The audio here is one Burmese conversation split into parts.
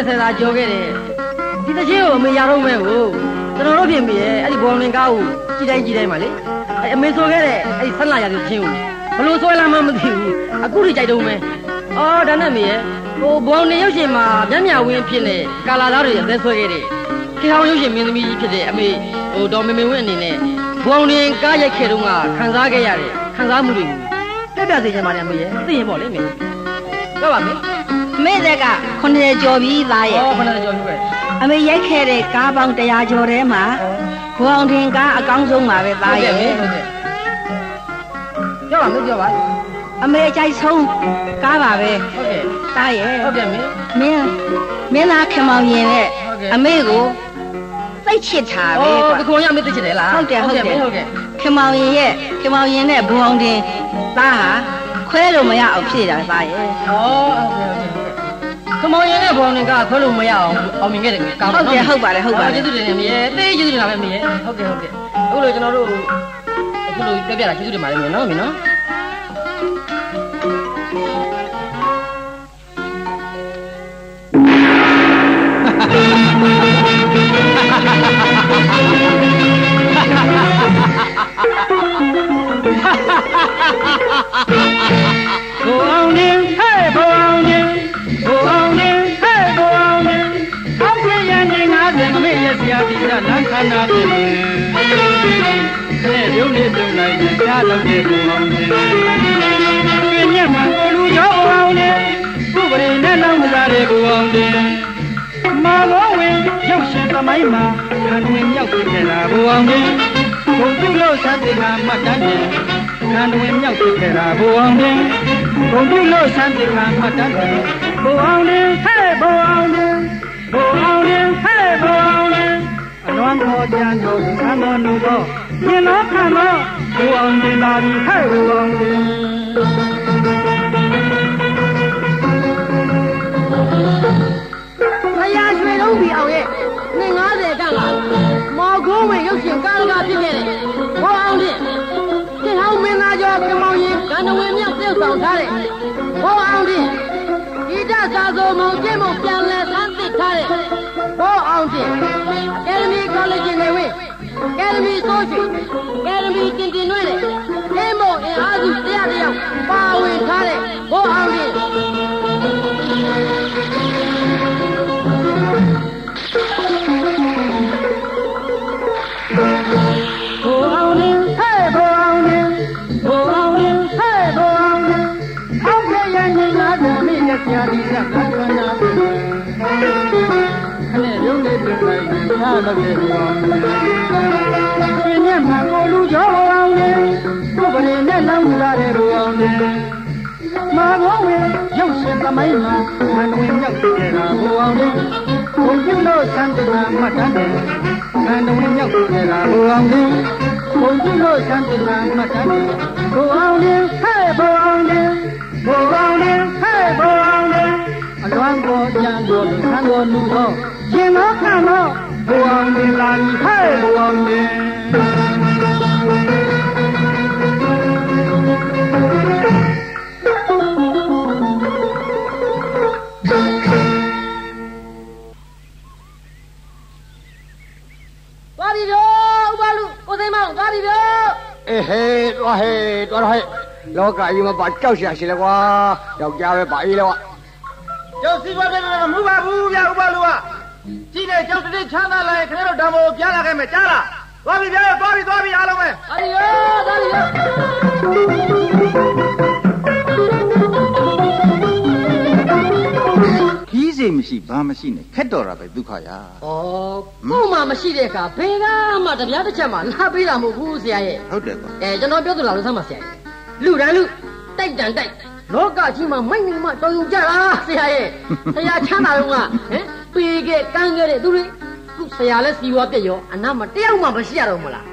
အော်အမေကအသက်80သာကျော်ခဲ့တယ်ဒီတချင်းကိုအမေရတော့မဲ့ကိုကျွန်တော်တို့ပြင်ပြီရဲ့အဲ့ဒီဘောင်လင်ကားကိုကြည်တိုင်းကြည်တိုင်းပါလေအဲ့အမေဆိုခဲ့တဲ့အဲ့ဒီဆက်လာရတဲ့ချင်းကိုဘလို့ဆွဲလာမှမသိဘူးအခုထိကြိုက်တော့မယ်အော်ဒါနဲ့မေရဲ့ဟိုဘောင်လင်ရုပ်ရှင်မှာမျက်မြဝင်းဖြစ်နေကာလာသားတွေအသက်ဆွဲခဲ့တဲ့ခေဟောင်းရုပ်ရှင်မင်းသမီးကြီးဖြစ်တဲ့အမေဟိုဒေါ်မေမေဝင်းအနေနဲ့ဘောင်လင်ကားရိုက်ခဲ့တော့ကခံစားခဲ့ရတဲ့ခံစားမှုတွေကိုတက်ပြစေချင်ပါတယ်အမေရဲ့သိရင်ပေါ့လေမေပြောပါမေ အမေသက်က90ကျော်ပြီသားရဲ့ဟောခဏကြော်ပြပဲအမေရိုက်ခဲ့တဲ့ကားပေါင်း100ကျော်ထဲမှာဘွအောင်ထင်ကားအကောင်းဆုံးပါပဲသားရဲ့ဟုတ်ကဲ့ပြောပါမေပြောပါအမေအကြိုက်ဆုံးကားပါပဲဟုတ်ကဲ့သားရဲ့ဟုတ်ကဲ့မေမင်းမင်းသားခင်မောင်ရင်နဲ့ဟုတ်ကဲ့အမေကိုသိတ်ချစ်တာပဲအော်ကွာတခုံရမေသိချင်တယ်လားဟုတ်တယ်ဟုတ်တယ်မေဟုတ်ကဲ့ခင်မောင်ရင်ရဲ့ခင်မောင်ရင်နဲ့ဘွအောင်ထင်သားဟာခွဲလို့မရအောင်ဖြစ်နေတာသားရဲ့ဩဟုတ်ကဲ့ဟုတ်ကဲ့ဟုတ်ကဲ့ ခမောင်ရင်နဲ့ဘောင်နေကခွဲလို့မရအောင်အောင်မြင်ခဲ့တယ်ကောင်းဟုတ်တယ်ဟုတ်ပါတယ်ဟုတ်ပါတယ်ကျေးဇူးတင်တယ်မေသိကျေးဇူးတင်တာပဲမေဟုတ်ကဲ့ဟုတ်ကဲ့အခုလိုကျွန်တော်တို့အခုလိုပြပြတာကျေးဇူးတင်ပါတယ်မေနော်မေနော်ကိုအောင်နေဟဲ့ကိုအောင်နေ ကိုအောင်နေဟဲ့ကိုအောင်နေအောက်ပြရန်ကြီး90မိရစရာဒီကလမ်းခဏတည်းနဲ့ရုပ်လေးစုံလိုက်ရင်ကြားလို့တဲ့ကိုအောင်နေပြင်းညက်မှာကိုလူရောအောင်နေဥပရိနဲ့လောင်းစားတဲ့ကိုအောင်နေမာဘောဝင်ရုပ်ရှင်သမိုင်းမှာခံဝင်မြောက်ဖြစ်နေတာကိုအောင်နေဘုံပြုလို့သတိကမှတ်တမ်းတယ်ခံဝင်မြောက်ဖြစ်နေတာကိုအောင်နေဘုံပြုလို့စံတိကမှတ်တတ်တယ် ဘိုးအောင်နေဟဲ့ဘိုးအောင်နေဘိုးအောင်နေဟဲ့ဘိုးအောင်နေအလွန်တော်ကြံတော်သံတော်နုသောရှင်တော်ခံတော်ဘိုးအောင်နေလာပြီဟဲ့ဘိုးအောင်နေဆရာရွှေလုံးပြီးအောင်ရဲ့နှစ်90ကကမော်ကုန်းဝင်ရုပ်ရှင်ကားကားဖြစ်ခဲ့တယ်ဘောအောင်တင်တင်ဟောင်းမင်းသားကျော်ကမောင်ရင်ကန္တဝင်မြောက်ပြုတ်ဆောင်ထားတယ်ဘောအောင်တင် ဤတသာသောမောင်ကျင်းမပြန်လဲသန်းသစ်ထားတယ်ဘောအောင်တင်အကယ်ဒမီကောလိပ်နေဝင်အကယ်ဒမီဆိုရွှေအကယ်ဒမီတင်တင်နှွဲ့တယ်အင်းမောအင်အားစု ရင်ကြားလို့တဲ့ကိုအောင်နေပြင်းညက်မှာကိုလူရောအောင်နေဥပရိနဲ့လောင်းလာတဲ့ကိုအောင်နေမာဘောဝင်ရုပ်ရှင်သမိုင်းမှာမန်ဝင်မြောက်တဲ့တာကိုအောင်နေဘုံပြုလို့စံတနာမှတ်တတ်တယ်မန်ဝင်မြောက်တဲ့တာကိုအောင်နေဘုံပြုလို့စံတနာမှတ်တတ်တယ်ကိုအောင်နေဟဲ့ဘိုးအောင်နေဘိုးအောင်နေဟဲ့ဘိုးအောင်နေအလွမ်းပေါ်ကြံတော်လူခံတော်လူတော်ရှင်တော်ခံတော် ဘိုးအောင်နေလာပြီဟဲ့ဘိုးအောင်နေသွားပြီတော့ဥပလူကိုသိမ်းမောင်သွားပြီတော့အေးဟဲ့တွားဟဲ့တွားတော့ဟဲ့လောကကြီးမှာပါကြောက်ရှာရှိလဲကွာယောက်ျားပဲပါအေးလဲကွာကျောင်းစီးပွားတဲ့မမှုပါဘူးဗျာဥပလူက ကြီးနေကျောင်းတစ်ချမ်းသာလာရင်ခင်ဗျားတို့ဓမ္မကိုပြလာခဲ့မယ်ကြားလားသွားပြီဗျာသွားပြီသွားပြီအားလုံးပဲသွားပြီတော့သွားပြီတော့ခီးစိတ်မရှိဘာမရှိနဲ့ခက်တော်တာပဲဒုက္ခရာဩကို့မှမရှိတဲ့အခါဘယ်ကမှတပြားတစ်ချက်မှလာပေးတာမဟုတ်ဘူးဆရာရဲ့ဟုတ်တယ်ကွာအဲကျွန်တော်ပြောသလားလို့သမ်းပါဆရာရဲ့လူတန်းလူတိုက်တန်တိုက်လောကကြီးမှာမိုက်နေမှတော်ယူကြတာဆရာရဲ့ဆရာချမ်းသာတော့ကဟမ် ပေးခဲ့ကမ်းခဲ့တဲ့သူတွေခုဆရာလည်းစီဝါပြက်ရောအနာမှာတယောက်မှမရှိရတော့မလား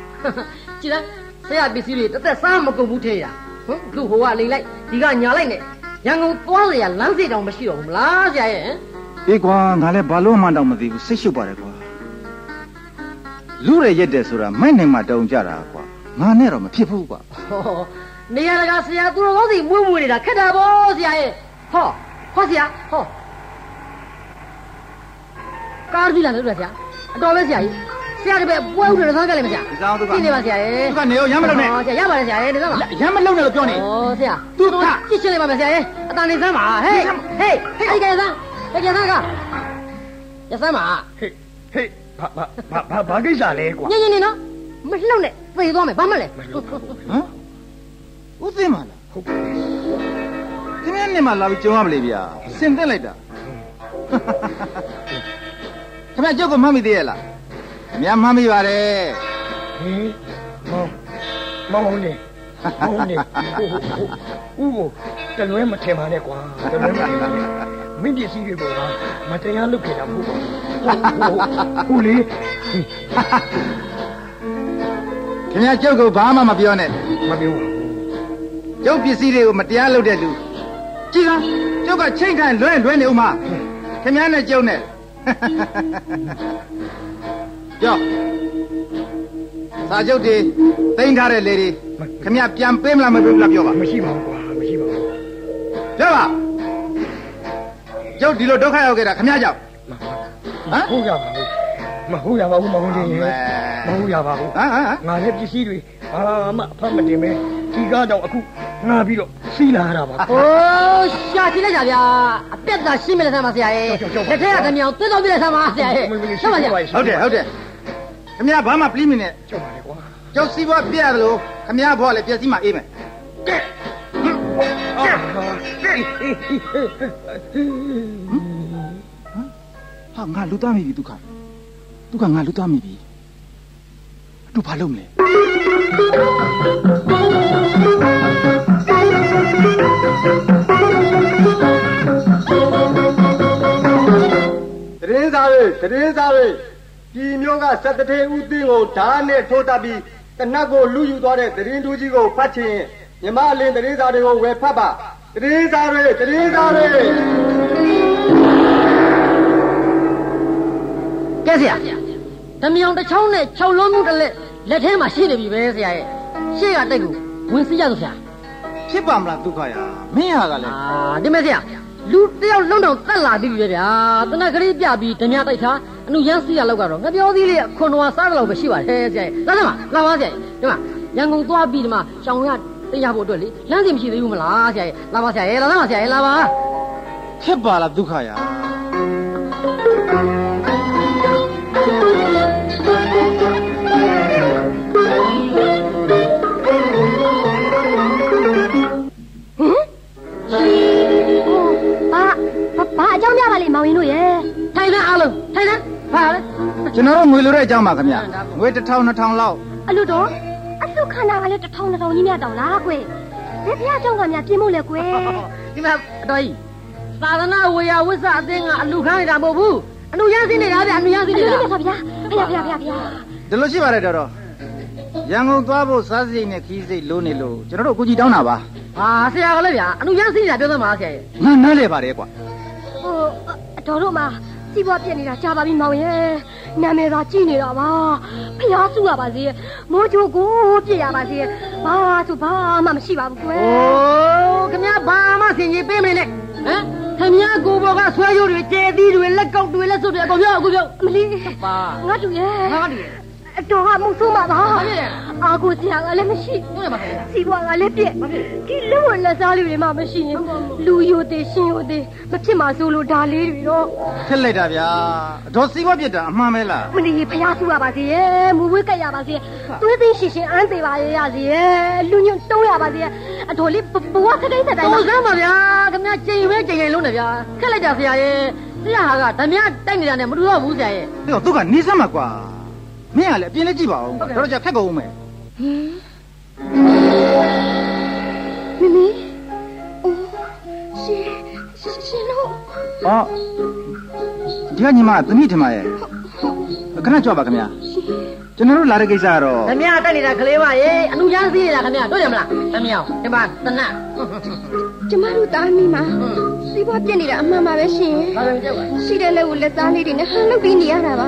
ကြည်လားဆရာပစ္စည်းတွေတစ်သက်စားမကုန်ဘူးထဲရဟမ်လူဟိုကလိမ့်လိုက်ဒီကညာလိုက်နဲ့ရန်ကုန်သွားစရာလမ်းစိတ်တောင်မရှိတော့ဘူးမလားဆရာရဲ့ဟမ်အေးကွာငါလည်းဘာလို့မှတော့မသိဘူးစိတ်ရှုပ်ပါတယ်ကွာလူရရက်တယ်ဆိုတာမိုက်နိုင်မှတုံကြတာကွာငါနဲ့တော့မဖြစ်ဘူးကွာဟောနေရာတကာဆရာသူတော်ကောင်းစီမွေးမွေးနေတာခက်တာဗောဆရာရဲ့ဟောဟောဆရာဟော ကားပြီလာလို့ဆရာအတော်ပဲဆရာကြီးဆရာတပည့်ပွဲဥတွေစားကြလိမ့်မယ်ဆရာဒီဆောင်သူကကြည့်နေပါဆရာရေသူကနေရောရမ်းမလို့နဲ့ဟောဆရာရပါတယ်ဆရာရေဒီတော့ပါရမ်းမလို့နဲ့လို့ပြောနေဩဆရာသူကကြည့်ချင်လိုက်ပါမယ်ဆရာရေအတန်နေစမ်းပါဟေးဟေးအဲ့ကဲစမ်းအဲ့ကဲစမ်းကရစမ်းပါဟေးဟေးဘာဘာဘာဘာဘာကိစ္စလဲကွာညင်ညင်နေနော်မလှုပ်နဲ့သေသွားမယ်ဘာမှလဲဟမ်ဦးသိမလားဟုတ်ခင်ဗျားနေမှာလာပြီးကြုံရမလေဗျာစင်တက်လိုက်တာ ခင်ဗျားကြောက်ကမှတ်မိသေးရဲ့လားခင်ဗျားမှတ်မိပါတယ်ဟေးမောင်မောင်နေမောင်နေဟိုဟိုဦးကိုတလွဲမထင်ပါနဲ့ကွာတလွဲမထင်ပါနဲ့မင်းပစ္စည်းတွေပေါ်မှာမတရားလုပ်ခဲ့တာမဟုတ်ပါဘူးဟိုလေခင်ဗျားကြောက်ကဘာမှမပြောနဲ့မပြောပါဘူးကျုပ်ပစ္စည်းတွေကိုမတရားလုပ်တဲ့လူကြည်လားကျုပ်ကချိန်ခံလွဲလွဲနေဦးမခင်ဗျားနဲ့ကျုပ်နဲ့ ကြောက်စာချုပ်တွေတင်ထားတဲ့လေတွေခင်ဗျားပြန်ပေးမလားမပေးဘူးလားပြောပါမရှိပါဘူးကွာမရှိပါဘူးပြောပါကျုပ်ဒီလိုဒုက္ခရောက်ခဲ့တာခင်ဗျားကြောင့်မဟုတ်ရပါဘူးမဟုတ်ရပါဘူးမောင်ကြီးရေမဟုတ်ရပါဘူးဟမ်ဟမ်ဟမ်ငါလည်းပစ္စည်းတွေဘာမှအဖတ်မတင်ပဲဒီကားတော့အခု ငါပြီးတော့စီးလာရတာပါโอ้ရှာကြည့်လိုက်ကြဗျာအပြက်သာရှင်းမလဲဆမ်းပါဆရာရေလက်ထက်ကခမြောင်သွင်းတော့ပြလိုက်ဆမ်းပါဆရာရေဟုတ်ပါဆရာဟုတ်တယ်ဟုတ်တယ်ခင်ဗျားဘာမှပလိမနဲ့ကြောက်ပါလေကွာကျုပ်စီးပွားပြရတယ်လို့ခင်ဗျားဘောကလည်းပျက်စီးမှအေးမယ်အာဟာငါလူသားမိပြီဒုက္ခဒုက္ခငါလူသားမိပြီ အတူဘာလုပ်မလဲတရင်စားတွေတရင်စားတွေပြည်မျိုးကစက်တထေဦးသိန်းကိုဓာတ်နဲ့ထိုးတတ်ပြီးတနတ်ကိုလူယူသွားတဲ့တရင်တူကြီးကိုဖတ်ချင်မြမအလင်းတရင်စားတွေကိုဝယ်ဖတ်ပါတရင်စားတွေတရင်စားတွေကဲဆရာဓမြောင်တစ်ချောင်းနဲ့6လုံးမှုတစ်လက် လက်ထဲမှာရှိနေပြီပဲဆရာရေရှေ့ကတိုက်ကိုဝင်စီးရဆိုဆရာဖြစ်ပါမလားဒုက္ခရာမင်းဟာကလည်းအာဒီမဲ့ဆရာလူတယောက်လုံးတော့တက်လာပြီပဲဗျာတနက်ကလေးပြပြီးဓမြတိုက်ထားအနုရမ်းစီးရလောက်ကတော့ငါပြောသေးလေခွန်တော်စားတယ်လို့ပဲရှိပါတယ်ဆရာရေလာစမ်းပါလာပါဆရာရေဒီမှာရန်ကုန်သွားပြီးဒီမှာရှောင်းရတရားဖို့အတွက်လေလမ်းစီမရှိသေးဘူးမလားဆရာရေလာပါဆရာရေလာစမ်းပါဆရာရေလာပါဖြစ်ပါလားဒုက္ခရာဘာ ဘာအကြောင်းပြပါလိမ့်မောင်ရင်တို့ရဲ့ထိုင်စမ်းအားလုံးထိုင်စမ်းဘာလဲကျွန်တော်တို့ငွေလိုတဲ့အကြောင်းပါခင်ဗျငွေ1000 2000လောက်အလူတော်အစုခန္ဓာကလည်း1000 2000ကြီးများတောင်လားကွယ်ဘယ်ဖျားကြောင့်ကများပြင်မို့လဲကွယ်ဒီမှာအတော်ကြီးသာသနာဝေယဝိဇ္ဇအသင်းကအလူခန်းနေတာမဟုတ်ဘူးအလူရစီနေတာဗျအလူရစီနေတာဟုတ်ပါဗျာဗျာဗျာဗျာဗျာဒီလိုရှိပါတယ်တော်တော်ရန်ကုန်သွားဖို့စားစိတ်နဲ့ခီးစိတ်လိုနေလို့ကျွန်တော်တို့အကူကြီးတောင်းတာပါဟာဆရာကလည်းဗျာအလူရစီနေတာပြောသမားဆရာရဲ့ငါနားလဲပါတယ်ကွာ အတော်တို့မှာစီးပွားပြက်နေတာကြာပါပြီမောင်ရဲ့နာမည်သာကြည့်နေတာပါဖះစုရပါစေမိုးချိုးကိုပြည့်ရပါစေဘာဆိုဘာမှမရှိပါဘူးကွယ်အိုးခင်ဗျာဘာမှဆင်ကြီးပေးမနေနဲ့ဟမ်ခင်ဗျာကိုဘောကဆွဲရိုးတွေကျဲသီးတွေလက်ကောက်တွေလက်စွပ်တွေအကုန်ပြောအခုပြောမလီပါငါတူရဲ့ဟာတူရဲ့ အတော်ကမုတ်ဆိုးမှာပါဘာဖြစ်လဲအာကိုစရာကလည်းမရှိဟုတ်တယ်ပါဆရာစီပွားကလည်းပြက်ဒီလူဝလက်စားလေးတွေမှမရှိရင်လူယိုသေးရှင်ယိုသေးမဖြစ်မှာစိုးလို့ဒါလေးတွေတော့ခက်လိုက်တာဗျာအတော်စီးပွားပြစ်တာအမှန်ပဲလားမနေဖျားဆူရပါစေရဲ့မူဝဲကက်ရပါစေသွေးသိရှင်ရှင်အန်းသေးပါရဲ့ရစေရဲ့လူညွန့်တုံးရပါစေရဲ့အတော်လေးဘဝစကိန်းတဲ့တိုင်းတော်စမ်းပါဗျာခင်ဗျာချိန်ပဲချိန်ချိန်လုံးတယ်ဗျာခက်လိုက်တာဆရာရဲ့ဆရာဟာကဓမြတိုက်နေတာနဲ့မတူတော့ဘူးဆရာရဲ့ဒီတော့သူကနေစမ်းမှာကွာ မင်းကလည်းအပြင်းလေးကြည့်ပါဦးတော်တော်ကြာခက်ကုန်ဦးမယ်မမီအိုးရှင်ရှင်လို့ဟောဒီကညီမသမီးထင်ပါရဲ့ခဏကြွပါခင်ဗျာကျွန်တော်တို့လာတဲ့ကိစ္စကတော့ဓမြတိုက်နေတာကလေးမရေအနုရမ်းစီးနေတာခင်ဗျာတွေ့တယ်မလားဓမြဒီမှာတနတ် ကျမတို့တားမိမှာစီပွားပြက်နေတာအမှန်ပါပဲရှင်ဘာလို့ကြောက်လဲရှိတဲ့လက်ကိုလက်သားလေးတွေနဲ့ဟန်လုပ်ပြီးနေရတာပါ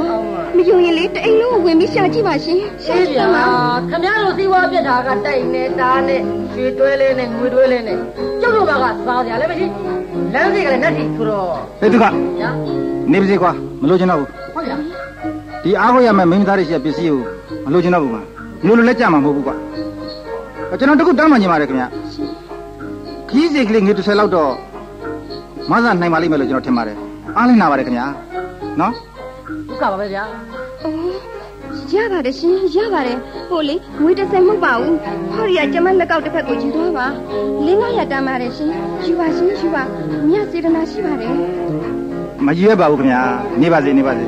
မယုံရင်လေတအိမ်လုံးကိုဝင်ပြီးရှာကြည့်ပါရှင်ရှာရှင်းကြည့်ပြပါခင်ဗျားတို့စီးပွားပြက်တာကတိုက်နေတာနဲ့ရွှေတွဲလေးနဲ့ငွေတွဲလေးနဲ့ကျုပ်တို့ဘက်ကစားကြလည်းမရှိလမ်းစီကလည်းနတ်တီဆိုတော့ဟေးသူကညာနေပါစေကွာမလို့ချင်တော့ဘူးဟုတ်ဗျာဒီအားကိုရမဲ့မိန်းမသားတွေရှိတဲ့ပစ္စည်းကိုမလို့ချင်တော့ဘူးကွာမျိုးလိုလက်ကြမှာမဟုတ်ဘူးကွာကျွန်တော်တခုတောင်းမှညင်ပါတယ်ခင်ဗျ ခီးစိတ်ကလေးငွေတစ်ဆယ်လောက်တော့မဆနိုင်ပါလိမ့်မယ်လို့ကျွန်တော်ထင်ပါတယ်အားလင်းနာပါတယ်ခင်ဗျာနော်ဒုက္ခပါပဲဗျာအိုးရပါတယ်ရှင်ရပါတယ်ဟိုလေငွေတစ်စက်မဟုတ်ပါဘူးဟောဒီကကျမလက်ကောက်တစ်ဖက်ကိုယူသွားပါလင်း900တန်းပါတယ်ရှင်ယူပါရှင်ယူပါမြတ်စေတနာရှိပါတယ်မရွေးပါဘူးခင်ဗျာနေပါစေနေပါစေ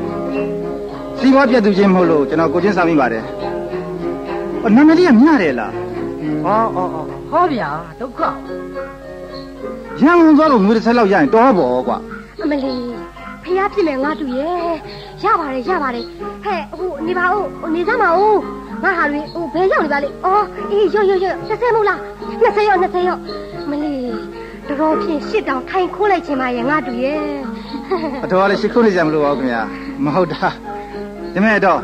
စီးပွားပြတ်သူချင်းမဟုတ်လို့ကျွန်တော်ကိုချင်းဆောင်မိပါတယ်အော်နာမည်လေးကမြတယ်လားဟောဟောဟောဟောဗျာဒုက္ခ ရန်ကုန်သွားလို့ငွေတစ်ဆယ်လောက်ရရင်တော်ပေါ့ကွာအမလီဖះဖြစ်မယ်ငါတူရဲ့ရပါတယ်ရပါတယ်ဟဲ့ဟိုနေပါဦးဟိုနေစမ်းပါဦးငါဟာတွေဟိုဘယ်ရောက်နေပါလိအော်အေးရော့ရော့ရော့တစ်ဆယ်မဟုတ်လား20ရော့20ရော့မလီတော်တော်ဖြင့်ရှစ်တောင်ထိုင်ခိုးလိုက်ခြင်းပါရဲ့ငါတူရဲ့အတော်ကလည်းရှ िख ုံးနေကြမလို့ပါဘူးခင်ဗျာမဟုတ်တာဒီမဲ့တော့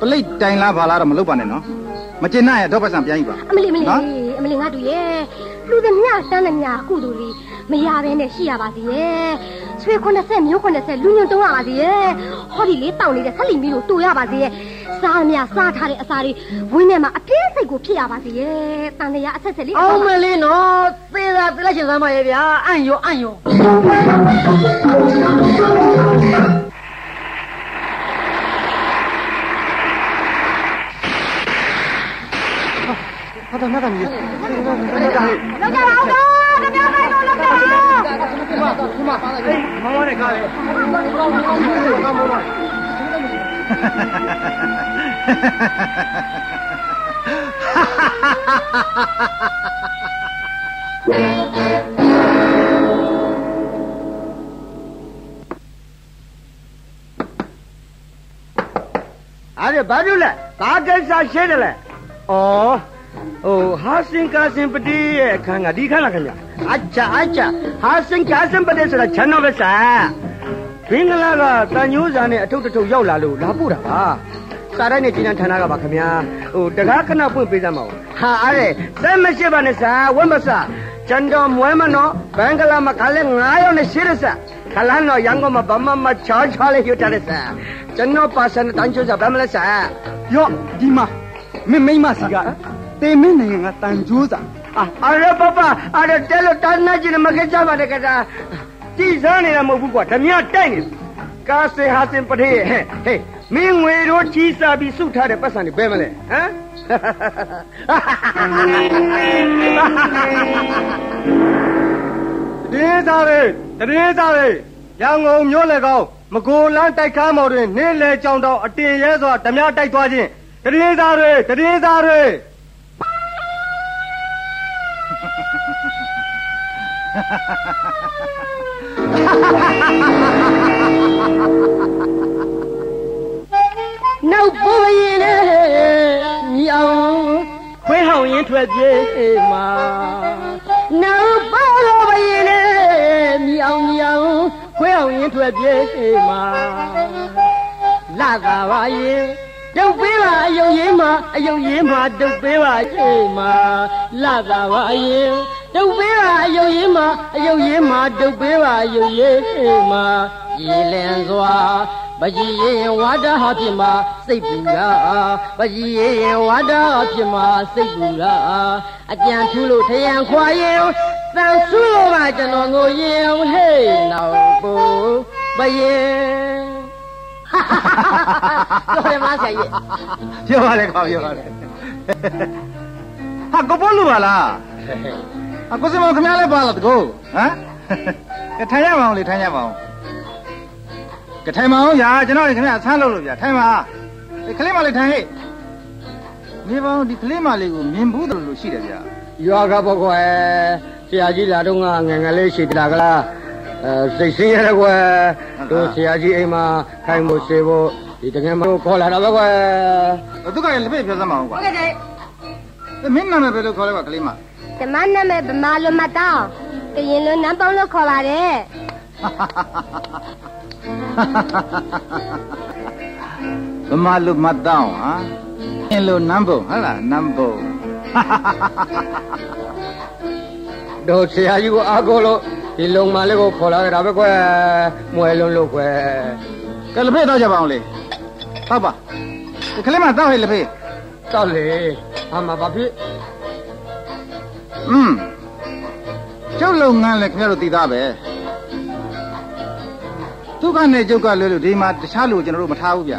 ပလိတ်တိုင်လားဘာလားတော့မလုပ်ပါနဲ့နော်မကျင်နိုင်ရတော့ပတ်စံပြန်ယူပါအမလီမလီနော်အမလီငါတူရဲ့ လူသမျှတန်းသမျှကုသိုလ်လေးမရဘဲနဲ့ရှိရပါစေရဲ့ဆွေ90မျိုး90လူညွန့်တုံးရပါစေရဲ့ဟောဒီလေးတောင်းနေတဲ့ဆက်လီမီတို့တူရပါစေရဲ့စားမြစားထားတဲ့အစာတွေဝင်းထဲမှာအပြင်းစိတ်ကိုဖြစ်ရပါစေရဲ့တန်တရားအဆက်ဆက်လေးအောင်မလေးနော်သေတာသေလိုက်ရှင်စမ်းပါရဲ့ဗျာအန့်ရောအန့်ရောဟာတာနာတာမြေ လောက်ကြပါဦးတော့ကြပြောင်းလိုက်တော့လောက်ကြပါဦးဒီ မှာဒီမှာအေးမောင်းရတဲ့ကားလေကောင်းပါအဲ့ဒါဘာလို့လဲဘာကိစ္စရှင်းတယ်လဲဩဟိုဟာစင်ကာစင်ပတိရဲ့အခန်းကဒီခန်းလားခင်ဗျအချာအချာဟာစင်ကာစင်ပတိဆိုတာချမ်းတော်ပဲစာဘင်္ဂလားကတန်ညိုးစာနဲ့အထုပ်တစ်ထုပ်ရောက်လာလို့လာပို့တာပါစာရိုက်နဲ့ကျင်းဌာနကပါခင်ဗျာဟိုတကားခဏပွင့်ပေးစမ်းပါဦးဟာအဲ့ဒါစက်မရှိပါနဲ့စာဝတ်မစကျန်တော်မွဲမနော်ဘင်္ဂလားမှာခါလဲ9ရောက်နဲ့ရှိရစခလန်းတော့ရန်ကုန်မှာဗမာမချာချာလေးရွတ်တယ်စာကျွန်တော်ပါစံတန်ချိုးစာဗမလဲစာရော့ဒီမှာမင်းမိမစီက တေမင်းနိုင်ငံကတန်ကြိုးစာအာအရပပအရတဲလို့တန်းနေကြည့်မခဲ့ကြပါနဲ့ကတာတိစားနေတာမဟုတ်ဘူးကွာဓမြတိုက်နေကာစေဟာစင်ပထေးဟဲ့ဟေးမင်းငွေတို့ကြီးစားပြီးစုထားတဲ့ပတ်စံတွေဘယ်မလဲဟမ်တည်သားပဲတည်သားပဲရန်ကုန်မြို့လေကောင်းမကိုလန်းတိုက်ခါမော်တွင်နေလေကြောင်တော့အတင်ရဲစွာဓမြတိုက်သွားခြင်းတည်သားတွေတည်သားတွေ နောက်ပေါ်ရင်လေမြောင်ခွေးဟောင်ရင်ထွက်ပြေးမှာနောက်ပေါ်လို့ရင်လေမြောင်မြောင်ခွေးဟောင်ရင်ထွက်ပြေးမှာလာတာပါရင် ဒုတ်ပေးပါအယုံရင်းမှာအယုံရင်းမှာဒုတ်ပေးပါရှိမှာလာတာပါရင်ဒုတ်ပေးပါအယုံရင်းမှာအယုံရင်းမှာဒုတ်ပေးပါအယုံရင်းမှာရေလင်စွာပကြီးရင်ဝါဒဟာဖြစ်မှာစိတ်ပူရာပကြီးရင်ဝါဒဟာဖြစ်မှာစိတ်ပူရာအကြံထူးလို့ထရန်ခွာရင်တန်ဆူးလို့ပါကျွန်တော်ငိုရင်ဟေးနောက်ပူပရင် ပြောရမဆရာကြီးပြောပါလေကွာပြောပါလေဟာကိုပေါ်လို့ပါလားအကိုစမောင်ခင်ဗျားလည်းပါလားတကူဟမ်ကထိုင်ရမအောင်လေထိုင်ရမအောင်ကထိုင်မအောင်ညာကျွန်တော်ခင်ဗျာဆန်းလို့လို့ဗျာထိုင်ပါဒီကလေးမလေးထိုင်ဟဲ့နေပါဦးဒီကလေးမလေးကိုမြင်ဘူးတယ်လို့ရှိတယ်ဗျာရွာကပေါ့ကွယ်ဆရာကြီးလာတော့ငါငယ်ငယ်လေးရှိတာကလားအဲ စိတ်ဆင်းရဲကွယ်တို့ဆရာကြီးအိမ်မှာခိုင်ဖို့ဆေဖို့ဒီတကယ်မခေါ်လာတော့ကွယ်သူကလည်းလက်ပြပြောစမ်းမအောင်ကွာဟုတ်ကဲ့မင်းနာမည်ဘယ်လိုခေါ်လဲကွာကလေးမဓမ္မနာမည်ဗမာလိုမတောင်းကရင်လိုနန်းပေါင်းလို့ခေါ်ပါတယ်ဗမာလူမတ်တောင်းဟာအင်းလိုနမ်ဘုံဟုတ်လားနမ်ဘုံတို့ဆရာကြီးကိုအားကိုးလို့ ဒီလုံမလေးကိုခေါ်လာကြတာပဲကွယ်မွဲလုံးလို့ကွယ်ကဲလက်ဖေးတော့ကြပါအောင်လေဟုတ်ပါဒီကလေးမတော့ဟဲ့လက်ဖေးတောက်လေအမဘာဖြစ်อืมကျုပ်လုပ်ငန်းလည်းခင်ဗျားတို့သိသားပဲသူကနေကျုပ်ကလွဲလို့ဒီမှာတခြားလူကျွန်တော်တို့မထားဘူးဗျ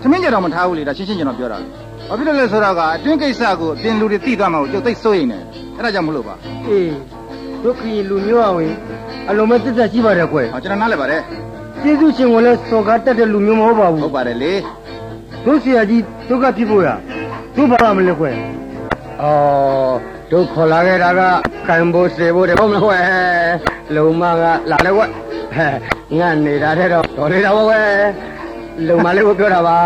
သမင်းကြတော့မထားဘူးလေဒါရှင်းရှင်းကျွန်တော်ပြောတာလေဘာဖြစ်လို့လဲဆိုတော့ကအတွင်းကိစ္စကိုအပြင်လူတွေသိသွားမှာကိုကျုပ်သိစိုးရိမ်တယ်အဲ့ဒါကြောင့်မလို့ပါအေး ဒုက္ခရီလူမျိုးအဝင်အလုံးမဲ့တက်တက်ရှိပါတယ်ကွယ်ဟောကျွန်တော်နားလဲပါတယ်ကျေးဇူးရှင်ကလည်းစော်ကားတက်တဲ့လူမျိုးမဟုတ်ပါဘူးဟုတ်ပါတယ်လေတို့ဆရာကြီးဒုက္ခဖြစ်ဖို့ရတို့ဘာမှမလဲကွယ်အော်တို့ခေါ်လာခဲ့တာကကံဖို့စေဖို့တဲ့ဟုတ်မလားကွယ်လုံမကလာလဲကွယ်ဟဲ့ငတ်နေတာတဲ့တော့တော်နေတာပေါ့ကွယ်လုံမလေးကိုပြောတာပါ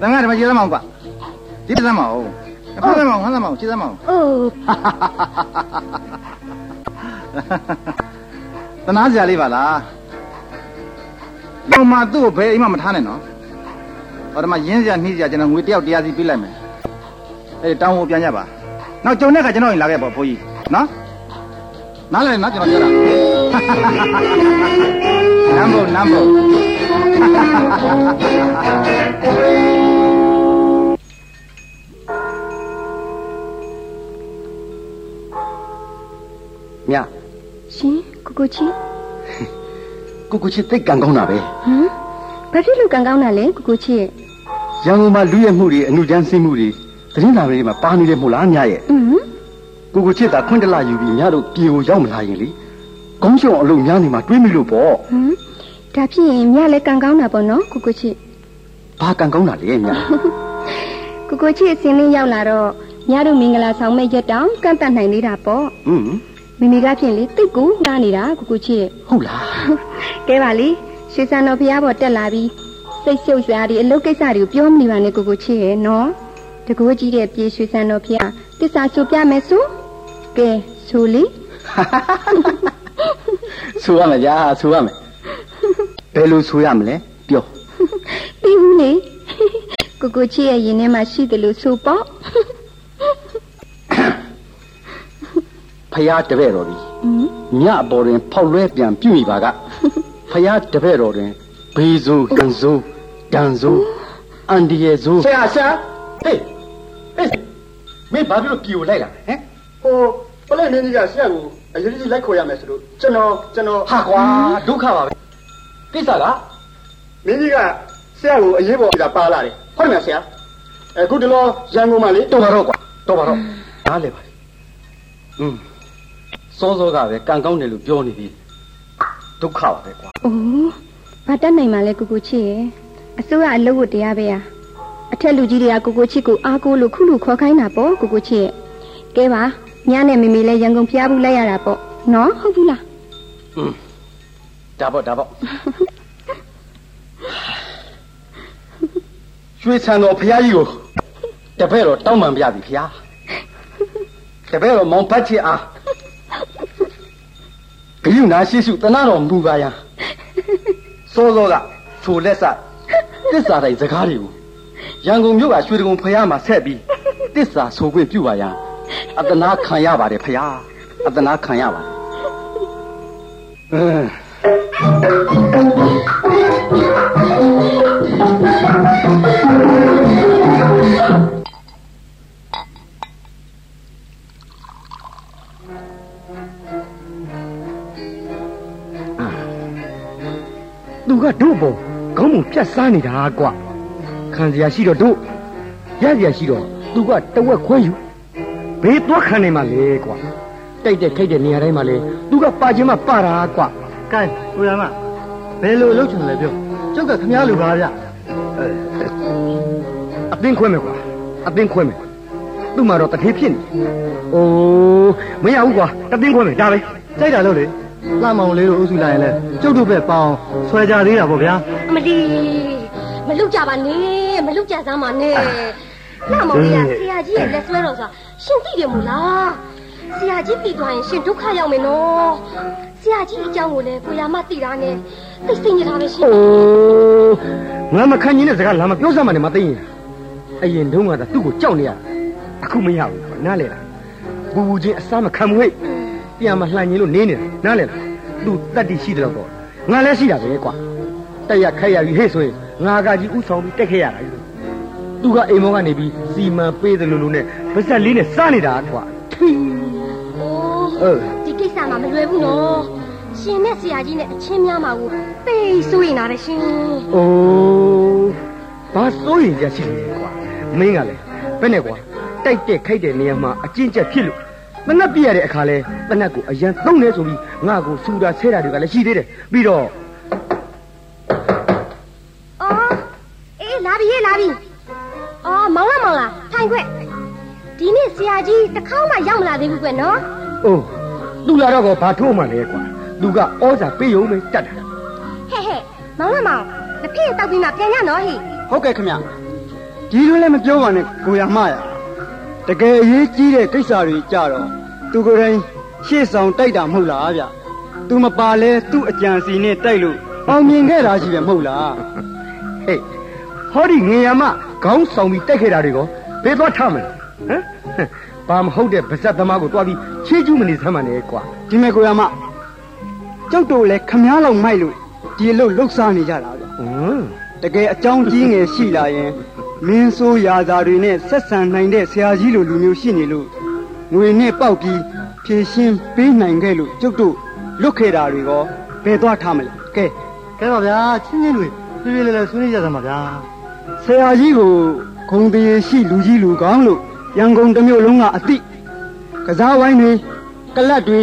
တန်ခါဒီမှာခြေသမောင်ကွာဒီသမောင် အဖေသမောင်ဟန်သမောင်ခြေသမောင်အိုးတနာစရာလေးပါလားလုံးမသူ့ကိုဘယ်အိမ်မှမထားနဲ့နော်ဟောဒီမှာရင်းစရာနှီးစရာကျွန်တော်ငွေတယောက်တရားစီပေးလိုက်မယ်အဲ့တောင်းဖို့ပြန်ကြပါနောက်ကြုံတဲ့ခါကျွန်တော်ရင်လာခဲ့ပေါ့ဘိုးကြီးနော်နားလဲနော်ကျွန်တော်ပြောတာနမ်ဘိုနမ်ဘို မြရှင်ကိုကိုချီကိုကိုချစ်သိတ်ကံကောင်းတာပဲဟမ်ဘာဖြစ်လို့ကံကောင်းတာလဲကိုကိုချီရဲ့ရန်ကုန်မှာလူရဲမှုတွေအမှုကျန်းစိမှုတွေသတင်းစာတွေမှာပါနေတယ်မို့လားမြရဲ့อืมကိုကိုချစ်သာခွင့်တလယူပြီးမြတို့ပြေကိုရောက်မလာရင်လေကောင်းရှုံအလုပ်များနေမှာတွေးမိလို့ပေါ့ဟမ်ဒါဖြစ်ရင်မြလည်းကံကောင်းတာပေါ့နော်ကိုကိုချီဘာကံကောင်းတာလဲမြကိုကိုချီအစင်းလေးရောက်လာတော့မြတို့မင်္ဂလာဆောင်မဲ့ရက်တောင်ကန့်တတ်နိုင်သေးတာပေါ့ဟွန်း မိမိကဖြင့်လေတိတ်ကူနားနေတာကိုကိုချီရဲ့ဟုတ်လားကဲပါလေရွှေစံတော်ဖျားပေါ်တက်လာပြီးစိတ်ရှုပ်စရာတွေအလုပ်ကိစ္စတွေကိုပြောမနေပါနဲ့ကိုကိုချစ်ရဲ့နော်တကူကြီးတဲ့ပြေရွှေစံတော်ဖျားတစ္ဆာဆိုပြမယ်ဆိုကဲဆိုလေဆိုရမယ်ကြာဆိုရမယ်ဘယ်လိုဆိုရမလဲပြောပြီးဘူးလေကိုကိုချစ်ရဲ့ရင်ထဲမှာရှိတယ်လို့ဆိုပေါ့ ဖျားတပည့်တော်သည်မြအပေါ်တွင် ဖောက်လွဲပြန်ပြုမိပါကဖျားတပည့်တော်တွင်ဘေးဆိုးဒဏ်ဆိုးဒဏ်ဆိုးအန်ဒီရဲ့ဆိုးဆရာဆရာဟေးဟေးမင်းဘာဖြစ်လို့ပြည်ကိုလိုက်လာဟမ်ဟိုပလဲနေကြီးကဆရာကိုအရေးကြီးလိုက်ခေါ်ရမယ်ဆိုလို့ကျွန်တော်ကျွန်တော်ဟာကွာဒုက္ခပါပဲကိစ္စကမင်းကြီးကဆရာကိုအရေးပေါ်တာပါလာတယ်ဟုတ်တယ်ဆရာအခုဒီလိုရန်ကုန်မှာလေတော်ပါတော့ကွာတော်ပါတော့နားလေပါလေอืม စောစောကပဲကံကောင်းတယ်လို့ပြောနေပြီဒုက္ခပါပဲကွာအိုးဘာတတ်နိုင်မှာလဲကိုကိုချစ်ရဲ့အစိုးရအလုပ်ဝတ်တရားပဲဟာအထက်လူကြီးတွေကကိုကိုချစ်ကိုအားကိုးလို့ခုလူခေါ်ခိုင်းတာပေါ့ကိုကိုချစ်ရဲ့ကဲပါညနဲ့မေမေလည်းရန်ကုန်ဖျားဘူးလိုက်ရတာပေါ့နော်ဟုတ်ဘူးလားอืมဒါပေါ့ဒါပေါ့ရွှေဆန်တော်ဖျားကြီးကိုတပည့်တော်တောင်းပန်ပြပြီဖျားတပည့်တော်မောင်ဖတ်ချစ်အား ဂယုနာရှိစုတနာတော်မူပါယံစောစောကထိုလက်စတစ္ဆာတိုင်းစကားတွေကိုရန်ကုန်မြို့ကရွှေတကုံဖရာမှာဆက်ပြီးတစ္ဆာဆိုခွင့်ပြုပါယံအတနာခံရပါတယ်ဖရာအတနာခံရပါတယ်အင်း သူကတို့ပေါ်ခေါင်းပုံပြတ်စားနေတာကွာခံစရာရှိတော့တို့ရစရာရှိတော့သူကတဝက်ခွဲယူဘေးသွားခံနေမှလေကွာတိုက်တဲ့ခိုက်တဲ့နေရာတိုင်းမှာလေသူကပါခြင်းမပါတာကွာကဲကိုရမဘယ်လိုလုပ်ချင်လဲပြောကျုပ်ကခမားလူပါဗျအသင်းခွဲမယ်ကွာအသင်းခွဲမယ်သူ့မှာတော့တထေးဖြစ်နေအိုးမရဘူးကွာတသင်းခွဲမယ်ဒါပဲကြိုက်တာလို့လေ လှမောင်လေးတို့အုပ်စုလိုက်ရင်လဲကျုပ်တို့ပဲပေါအောင်ဆွဲကြသေးတာပေါ့ဗျာအမဒီမလုကြပါနဲ့မလုကြစမ်းပါနဲ့လှမောင်လေးကဆရာကြီးရဲ့လက်ဆွဲတော်ဆိုတာရှင်သိတယ်မို့လားဆရာကြီးသိသွားရင်ရှင်ဒုက္ခရောက်မယ်နော်ဆရာကြီးအကြောင်းကိုလည်းကိုရမသိတာနဲ့သိစိတ်နေတာပဲရှင်အိုးငါမခံရင်တဲ့စကားလာမပြောစမ်းမနဲ့မသိရင်အရင်တုန်းကသူ့ကိုကြောက်နေရအခုမရဘူးကွာနားလေလားဘူဘူချင်းအစားမခံဘူးဟဲ့ ပြန်မလှန်ရင်လို့နေနေတာနားလဲလားသူတတ်တည်ရှိတယ်တော့ငါလည်းရှိတာပဲကွာတက်ရခက်ရပြီဟဲ့ဆိုရင်ငါကကြီးဥဆောင်ပြီးတက်ခဲ့ရတာသူကအိမ်မောကနေပြီးစီမံပေးတယ်လို့လို့နဲ့ပါဇက်လေးနဲ့စနေတာကွာအိုးဒီကိစ္စမှာမလွယ်ဘူးနော်ရှင်နဲ့ဆရာကြီးနဲ့အချင်းများမှာကိုပိတ်စိုးရင်လာတယ်ရှင်အိုးဘာစိုးရင်ကြရှိနေကွာမင်းကလည်းဘယ်နဲ့ကွာတိုက်တဲ့ခိုက်တဲ့နေရာမှာအကျဉ်းချက်ဖြစ်လို့ မနှက်ပြရတဲ့အခါလဲတနက်ကိုအရန်သုံးနေဆိုပြီးငါ့ကိုစူတာဆဲတာတွေကလည်းရှိသေးတယ်ပြီးတော့အော်အေးလာပြီဟေးလာပြီအော်မောင်လာမောင်လာထိုင်ခွက်ဒီနေ့ဆရာကြီးတစ်ခေါက်မှရောက်မလာသေးဘူးကွနော်အိုးသူလာတော့ကောဘာထိုးမှလဲကွာသူကဩဇာပေးရုံပဲတတ်တာဟဲ့ဟဲ့မောင်လာမောင်တစ်ဖက်တောက်ပြီးမှပြန်ရနော်ဟိဟုတ်ကဲ့ခင်ဗျဒီလိုလည်းမပြောပါနဲ့ကိုရမရ တကယ်အရေးကြီးတဲ့ကိစ္စတွေကြတော့သူကိုယ်တိုင်ရှေ့ဆောင်တိုက်တာမဟုတ်လားဗျသူမပါလဲသူ့အကြံစီနဲ့တိုက်လို့အောင်မြင်ခဲ့တာကြီးပဲမဟုတ်လားဟေးဟောဒီငင်ရမခေါင်းဆောင်ပြီးတက်ခဲ့တာတွေကိုဘယ်သွားထားမလဲဟမ်ဘာမဟုတ်တဲ့ဗဇက်သမားကိုတွားပြီးချေးကျူးမနေစမ်းမနဲ့ကွာဒီမဲ့ကိုရမကျုပ်တို့လည်းခမားလောက်မိုက်လို့ဒီအလုပ်လှုပ်ရှားနေကြတာဗျဟမ်တကယ်အကြောင်းကြီးငယ်ရှိလာရင် မင်းဆိုးရာဇာတွေနဲ့ဆက်ဆံနိုင်တဲ့ဆရာကြီးလိုလူမျိုးရှိနေလို့ငွေနဲ့ပေါက်ပြီးဖြည့်ရှင်းပေးနိုင်ခဲ့လို့ကျုပ်တို့လွတ်ခဲ့တာတွေရောဘယ်သွားထားမလဲကဲကဲပါဗျာချင်းချင်းတွေပြေးပြေးလဲလဲဆွေးနွေးကြစမ်းပါဗျာဆရာကြီးကိုဂုံတရေရှိလူကြီးလူကောင်းလို့ရန်ကုန်တစ်မြို့လုံးကအသိကစားဝိုင်းတွေကလတ်တွေ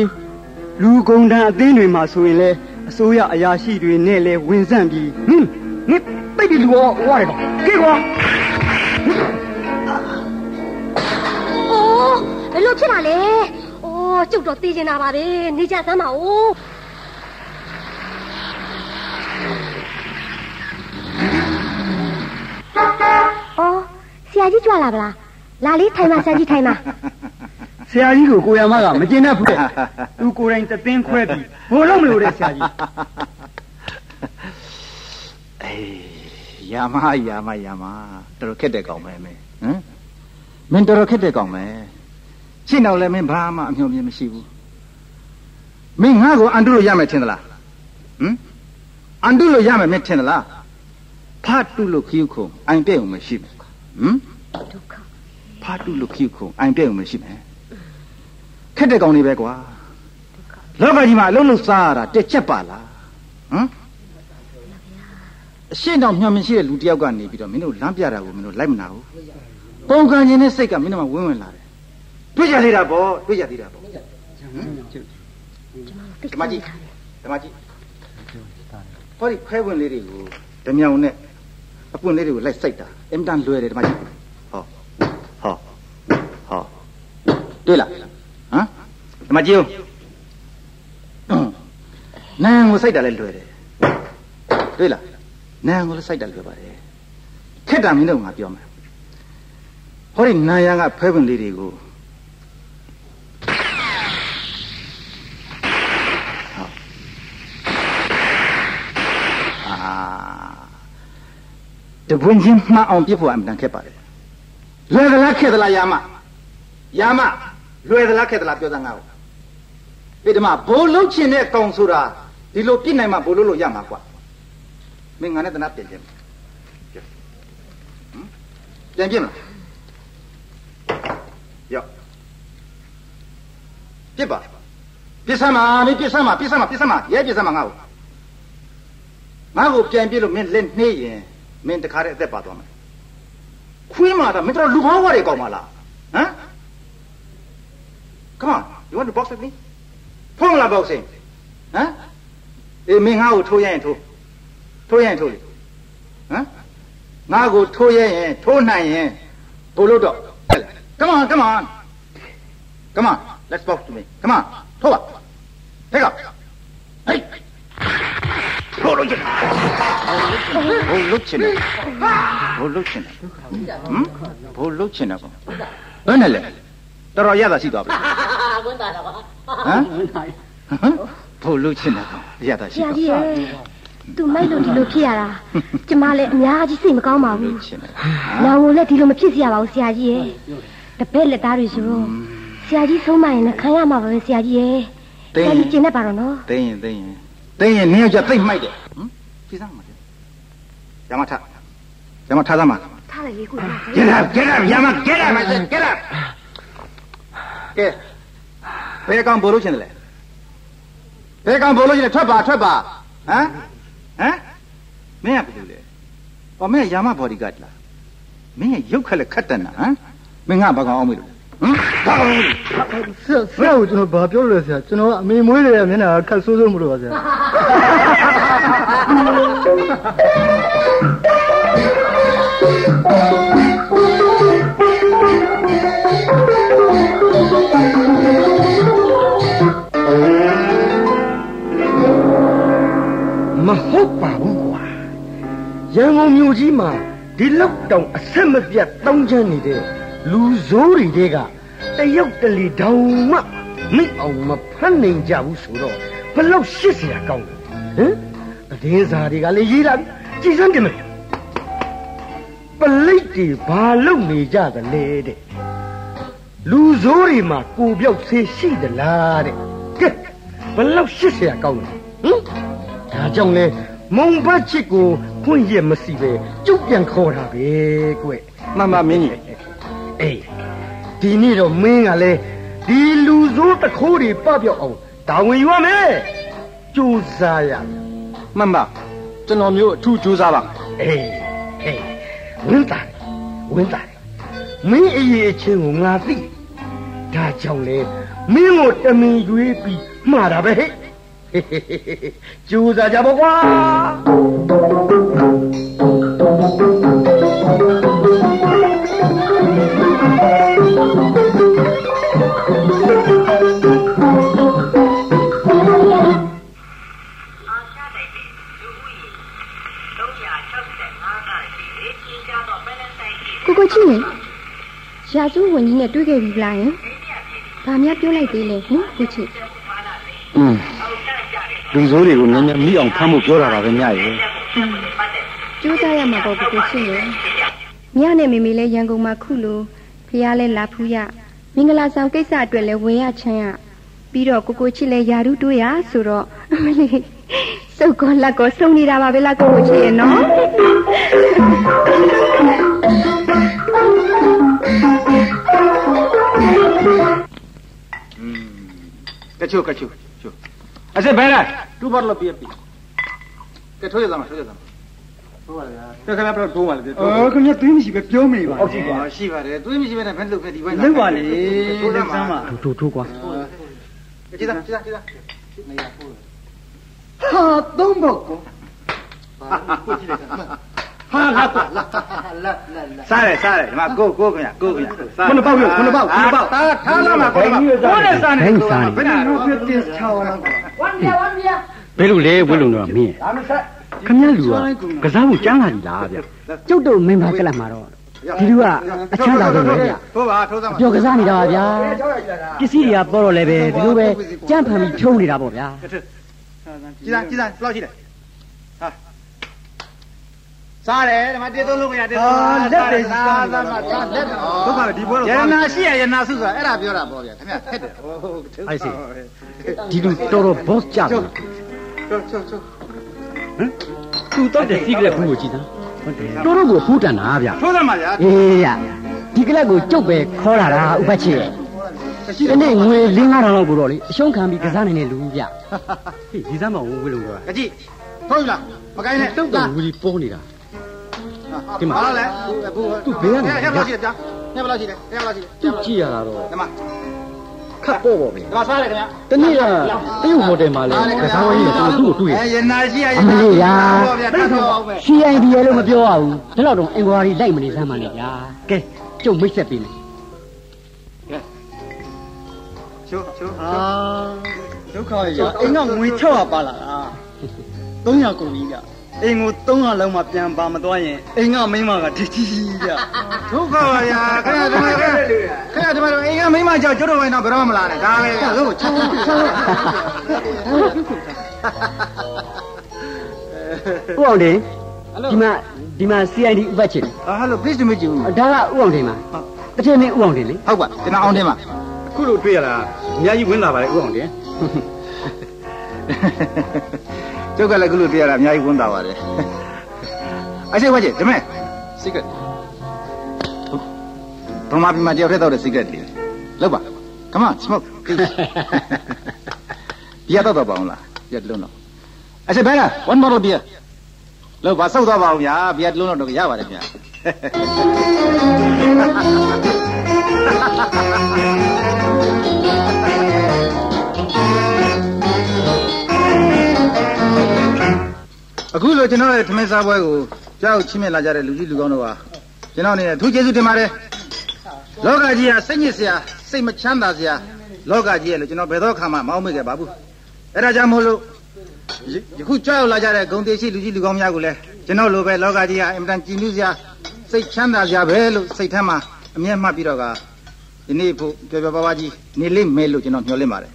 လူဂုံတန်အသင်းတွေမှာဆိုရင်လေအစိုးရအရာရှိတွေနဲ့လဲဝင်ဆန့်ပြီးဟင်းနိတိတ်ဒီလူရောဝါရတော့ကဲကွာအိုး ယ်လိုဖြစ်တာလဲအိုးကျုပ်တော့သိချင်တာပါပဲနေကြစမ်းပါဦးအော်ဆရာကြီးကြွလာဗလားလာလေးထိုင်ပါဆရာကြီးထိုင်ပါဆရာကြီးကိုကိုရမကမကျင်တတ်ဘူးတဲ့သူကိုယ်တိုင်တသိန်းခွဲပြီးဘို့လုံးမလို့တဲ့ဆရာကြီးအေးယာမယာမယာမတော်တော်ခက်တဲ့ကောင်ပဲမင်းဟမ်မင်းတော်တော်ခက်တဲ့ကောင်ပဲ ရှင်းတော့လည်းမင်းဘာမှအမျှော်မြင်မရှိဘူးမင်းငါ့ကိုအန်တုလို့ရမယ်ထင်သလားဟမ်အန်တုလို့ရမယ်မင်းထင်သလားဖတ်တုလို့ခီးခုံအိုင်ပြည့်ုံမရှိဘူးဟမ်ဒုက္ခဖတ်တုလို့ခီးခုံအိုင်ပြည့်ုံမရှိမယ်ခက်တဲ့ကောင်တွေပဲကွာလောကကြီးမှာအလုံးလုံးစားရတာတက်ချက်ပါလားဟမ်အရှင်းတော့မျှော်မရှိတဲ့လူတစ်ယောက်ကနေပြီးတော့မင်းတို့လမ်းပြတာကိုမင်းတို့လိုက်မနာဘူးပုံကံခြင်းနဲ့စိတ်ကမင်းတို့မှဝင်းဝင်လာတယ် တွေ့ကြသေးတာပေါ့တွေ့ကြသေးတာပေါ့ဟမ်ဓမ္မကြီးဓမ္မကြီးဟောဒီခွဲဝင်လေးတွေကိုဓမြောင်နဲ့အပွင့်လေးတွေကိုလိုက်စိုက်တာအင်တန်လွယ်တယ်ဓမ္မကြီးဟောဟောဟောတွေ့လားဟမ်ဓမ္မကြီးဟုတ်နန်းကိုစိုက်တာလည်းလွယ်တယ်တွေ့လားနန်းကိုလည်းစိုက်တယ်လွယ်ပါတယ်ခက်တာမင်းတို့ငါပြောမယ်ဟောဒီနာယံကဖဲပွင့်လေးတွေကို တပွင့်ချင်းမှန်အောင်ပြစ်ဖို့အမှန်တန်ခက်ပါတယ်လွယ်သလားခက်သလားယာမယာမလွယ်သလားခက်သလားပြောသားငါ့ကိုဒီဓမ္မဘိုးလုံးချင်တဲ့ကောင်ဆိုတာဒီလိုပြစ်နိုင်မှဘိုးလုံးလို့ရမှာကွာမင်းငါနဲ့တနာပြန်ပြန်ဟမ်ပြန်ပြန်မလားယောပြစ်ပါပြစ်စမ်းပါမင်းပြစ်စမ်းပါပြစ်စမ်းပါပြစ်စမ်းပါရဲပြစ်စမ်းပါငါ့ကိုငါ့ကိုပြန်ပြစ်လို့မင်းလက်နှေးရင် မင်းတခါတည်းအသက်ပါသွားမယ်ခွေးမာတာမင်းတို့လူဘောဝါတွေကောက်မလားဟမ် Come on you want to box with me ဖုန်းလာ boxing ဟမ်အေးမင်းငါ့ကိုထိုးရရင်ထိုးထိုးရင်ထိုးလေဟမ်ငါကိုထိုးရရင်ထိုးနိုင်ရင်ဘို့လို့တော့ come on come on come on let's box to me come on ထိုးပါထက်က ဟေးထိုးလို့ချင်ဘို့လို့ချင်တယ်ဘို့လို့ချင်တယ်ဟမ်ဘို့လို့ချင်တယ်ကောဘယ်နဲ့လဲတော်တော်ရတာရှိသွားပြီဝန်တာတော့ဟမ်ဘို့လို့ချင်တယ်ကောရတာဆရှိရာသွားကြီးရဲ့သူမိုက်လို့ဒီလိုဖြစ်ရတာကျမလည်းအများကြီးစိတ်မကောင်းပါဘူးချင်တယ်နောင်ကိုလည်းဒီလိုမဖြစ်စေရပါဘူးဆရာကြီးရဲ့တပည့်လက်သားတွေဆိုတော့ဆရာကြီးဆုံးမရင်လည်းခံရမှာပါပဲဆရာကြီးရဲ့ဆသိရာရင်ကြီးကျင်တတ်ပါတော့နော်သိရင်သိရင် သိရင်နင်းယောက်ျားသိမ့်မိုက်တယ်ဟမ်ဖြေစမ်းမှာရမထရမထသမ်းမှာထားလိုက်လေကို Get up get up ရမ get up I said get up ကဲဘယ်ကောင်ဘို့လို့ရှင်တယ်လဲဘယ်ကောင်ဘို့လို့ရှင်တယ်ထွက်ပါထွက်ပါဟမ်ဟမ်မင်းကဘယ်လိုလဲအော်မင်းကယာမဘော်ဒီဂတ်လားမင်းကရုပ်ခက်လက်ခတ်တန်တာဟမ်မင်းကဘာကောင်အောင်မေးလို့ဟမ်ဘာကောင်အောင်မေးလို့ ဆရာဆရာကိုကျွန်တော်ဘာပြောလို့လဲဆရာကျွန်တော်ကအမေမွေးတယ်မျက်နှာကခတ်ဆိုးဆိုးမလို့ပါဆရာမဟုတ်ပါဘူးကွာရန်ကုန်မြို့ကြီးမှာဒီလောက်တောင်အဆက်မပြတ်တောင်းချမ်းနေတဲ့ လူဆိုးတွေတွေကတယောက်တလီတောင်မှမိအောင်မဖမ်းနိုင်ကြဘူးဆိုတော့ဘယ်လောက်ရှစ်စရာကောင်းလဲဟမ်အဒင်းစာတွေကလည်းရေးလာပြီကြည်စမ်းတယ်မယ်ပလိတ်တွေဘာလုပ်နေကြသလဲတဲ့လူဆိုးတွေမှာကိုပြောက်ဆေးရှိသလားတဲ့ကဲဘယ်လောက်ရှစ်စရာကောင်းလဲဟမ်ဒါကြောင့်လေမုံဘတ်ချစ်ကိုခွင့်ရမရှိပဲကျုပ်ပြန်ခေါ်တာပဲကွမှန်ပါမင်းကြီး အေးဒီနေ့တော့မင်းကလည်းဒီလူဆိုးတခိုးတွေပပြောက်အောင်တာဝန်ယူရမယ်ကြိုးစားရမယ်မှန်ပါကျွန်တော်မျိုးအထူးကြိုးစားပါအေးအေးဝင်းတာတယ်ဝင်းတာတယ်မင်းအရေးအချင်းကိုငါသိဒါကြောင့်လေမင်းကိုတမင်ရွေးပြီးမှားတာပဲဟဲ့ကြိုးစားကြပါကွာကို ရာစုဝင်ကြီးနဲ့တွေ့ခဲ့ပြီလားယင်ဘာများပြောလိုက်သေးလဲဟင်ကိုချင်းอืมလူဆိုးတွေကိုနည်းနည်းမိအောင်ဖမ်းဖို့ပြောတာပါပဲညရဲ့ကြိုးစားရမှာပေါ့ကိုကိုချင်းရဲ့မြနဲ့မေမေလဲရန်ကုန်မှာခုလိုဖះလဲလာဖူးရမင်္ဂလာဆောင်ကိစ္စအတွက်လဲဝင်ရချမ်းရပြီးတော့ကိုကိုချင်းလဲယာရုတို့ရဆိုတော့အမလေးစုပ်ကောလက်ကောစုံနေတာပါပဲလားကိုကိုချင်းရဲ့နော် ကချိုကချိုချိုအစဘယ်လားတူပါလို့ပြပြကထိုးရသမှာထိုးရသမှာထိုးပါလေဗျာတခါတော့ထိုးပါလေဗျာအော်ခင်ဗျသွေးမရှိပဲပြောမိပါဟုတ်ပြီကွာရှိပါတယ်သွေးမရှိဘဲနဲ့ဘယ်လုပ်ခဲ့ဒီဘက်လောက်ပါလေထိုးရမှာထိုးထိုးကွာကြည့်သားကြည့်သားကြည့်သားနေရထိုးဟာသုံးပေါက်ကော ဟာလာလာလာစားတယ်စားတယ်ဒီမှာကိုကိုခင်ဗျကိုခင်ဗျခုနပေါက်ရခုနပေါက်ခုနပေါက်တာထားလာမှာကိုကိုနဲ့စားနေဘယ်လိုစားနေဘယ်လိုဖြစ်တင်ချောင်းလားကွာဘယ်လိုလဲဝိလုံတော့မင်းခမရလူကကစားဖို့ကြမ်းလာပြီလားဗျကျုပ်တို့မင်းဘာကလပ်မှာတော့ဒီလူကအချမ်းသာဆုံးပဲဗျထိုးပါထိုးသားမှာပျော်ကစားနေတာပါဗျာပစ္စည်းတွေကပေါ်တော့လည်းပဲဒီလိုပဲကြမ်းဖန်ပြီးဖြုံးနေတာပေါ့ဗျာကြည်သားကြည်သားဘယ်လောက်ရှိလဲဟာ စားတယ်ဒီမှာတေးသုံးလုံးမရတေးသုံးစားစားမှာစားလက်ဒုက္ခဒီဘောတော့ရနာရှိရရနာစုဆိုတာအဲ့ဒါပြောတာပေါ့ဗျာခင်ဗျဖက်တယ်ဟိုအဲ့စီဒီလူတော်တော် boss ကြတယ်ချုပ်ချုပ်ချုပ်သူတော့တဲ့စီကလက်ဘူးကိုကြည့်သားတော်တော်ကိုဖူးတန်တာဗျထိုးသားမှာဗျာအေးရဒီကလပ်ကိုကျုပ်ပဲခေါ်လာတာဥပတ်ချစ်ရဲ့ဒီနေ့ငွေ၄-၅ထောင်လောက်ကိုတော့လေအရှုံးခံပြီးကစားနိုင်တဲ့လူဗျဟေးဒီစမ်းမဝင်ဝေလုံတော့ကကြည့်ထိုးပြီလားမကိုင်းနဲ့တုတ်တော်ဝီပေါ်နေတာ ဒီမှာဘာလဲအခုသူ့ဘေးကနေဘယ်လောက်ရှိလဲဗျာဘယ်လောက်ရှိလဲဘယ်လောက်ရှိလဲသူကြည့်ရတာတော့ဒီမှာခတ်ပေါ့ပေါ့ပဲဒီမှာစားတယ်ခင်ဗျာတနေ့ကတရုတ်ဟိုတယ်မှာလေကစားဝိုင်းနဲ့သူ့ကိုတွေ့ရအဲရနာရှိရရအမလေးရာဗျာတက်တော့အောင်မယ် CID ရဲ့လို့မပြောရဘူးဒါတော့တော့ inquiry လိုက်မနေစမ်းပါနဲ့ဗျာကဲကျုပ်မိတ်ဆက်ပေးမယ်ချိုးချိုးအာဒုက္ခရအိမ်ကငွေ600ပါလာတာ300ကုန်ပြီက အိမ်ကို300လုံးမှပြန်ပါမသွားရင်အိမ်ကမိန်းမကတကြီးကြီးကြဒုက္ခပါဗျာခင်ဗျာဒီမှာခင်ဗျာဒီမှာအိမ်ကမိမကြောက်ကျုပ်တို့ဘယ်တော့ဘယ်တော့မလာနဲ့ဒါပဲဟုတ်ချောင်းချောင်းဥအောင်တင်ဒီမှာဒီမှာ CID ဥပတ်ချင်ဟယ်လို please to meet you ဒါကဥအောင်တင်မှာတစ်ထည့်မင်းဥအောင်တင်လေဟုတ်ပါကျွန်တော်အောင်တင်ပါခုအခုလိုတွေ့ရတာအများကြီးဝင်းလာပါလေဥအောင်တင် ကျုပ်ကလည်းခုလိုတွေ့ရတာအများကြီးဝန်တာပါတယ်အရှိဝါကြီးဒီမဲ့ secret ဘာမှပြမတယောက်တည်းတော့တဲ့ secret လေးလောက်ပါ come on smoke please ဘီယာတော့တော့ပါအောင်လားဘီယာတစ်လုံးတော့အရှိဘယ်လား one bottle beer လောက်ပါစောက်တော့ပါအောင်ဗျာဘီယာတစ်လုံးတော့ရပါတယ်ဗျာ အခုလိုကျွန်တော်ရဲ့ထမင်းစားပွဲကိုကြောက်ချင်းမြင်လာကြတဲ့လူကြီးလူကောင်းတို့ဟာကျွန်တော်အနေနဲ့အထူးကျေးဇူးတင်ပါတယ်လောကကြီးဟာစိတ်ညစ်စရာစိတ်မချမ်းသာစရာလောကကြီးရဲ့လို့ကျွန်တော်ဘယ်တော့ခါမှမအောင်မေ့ခဲ့ပါဘူးအဲ့ဒါကြောင့်မို့လို့ယယခုကြောက်လာကြတဲ့ဂုံတေရှိလူကြီးလူကောင်းများကိုလည်းကျွန်တော်လိုပဲလောကကြီးဟာအင်မတန်ကြည်နူးစရာစိတ်ချမ်းသာစရာပဲလို့စိတ်ထဲမှာအမျက်မှတ်ပြီးတော့ကဒီနေ့ဖို့ပျော်ပျော်ပါးပါးကြီးနေလိမ့်မယ်လို့ကျွန်တော်မျှော်လင့်ပါတယ်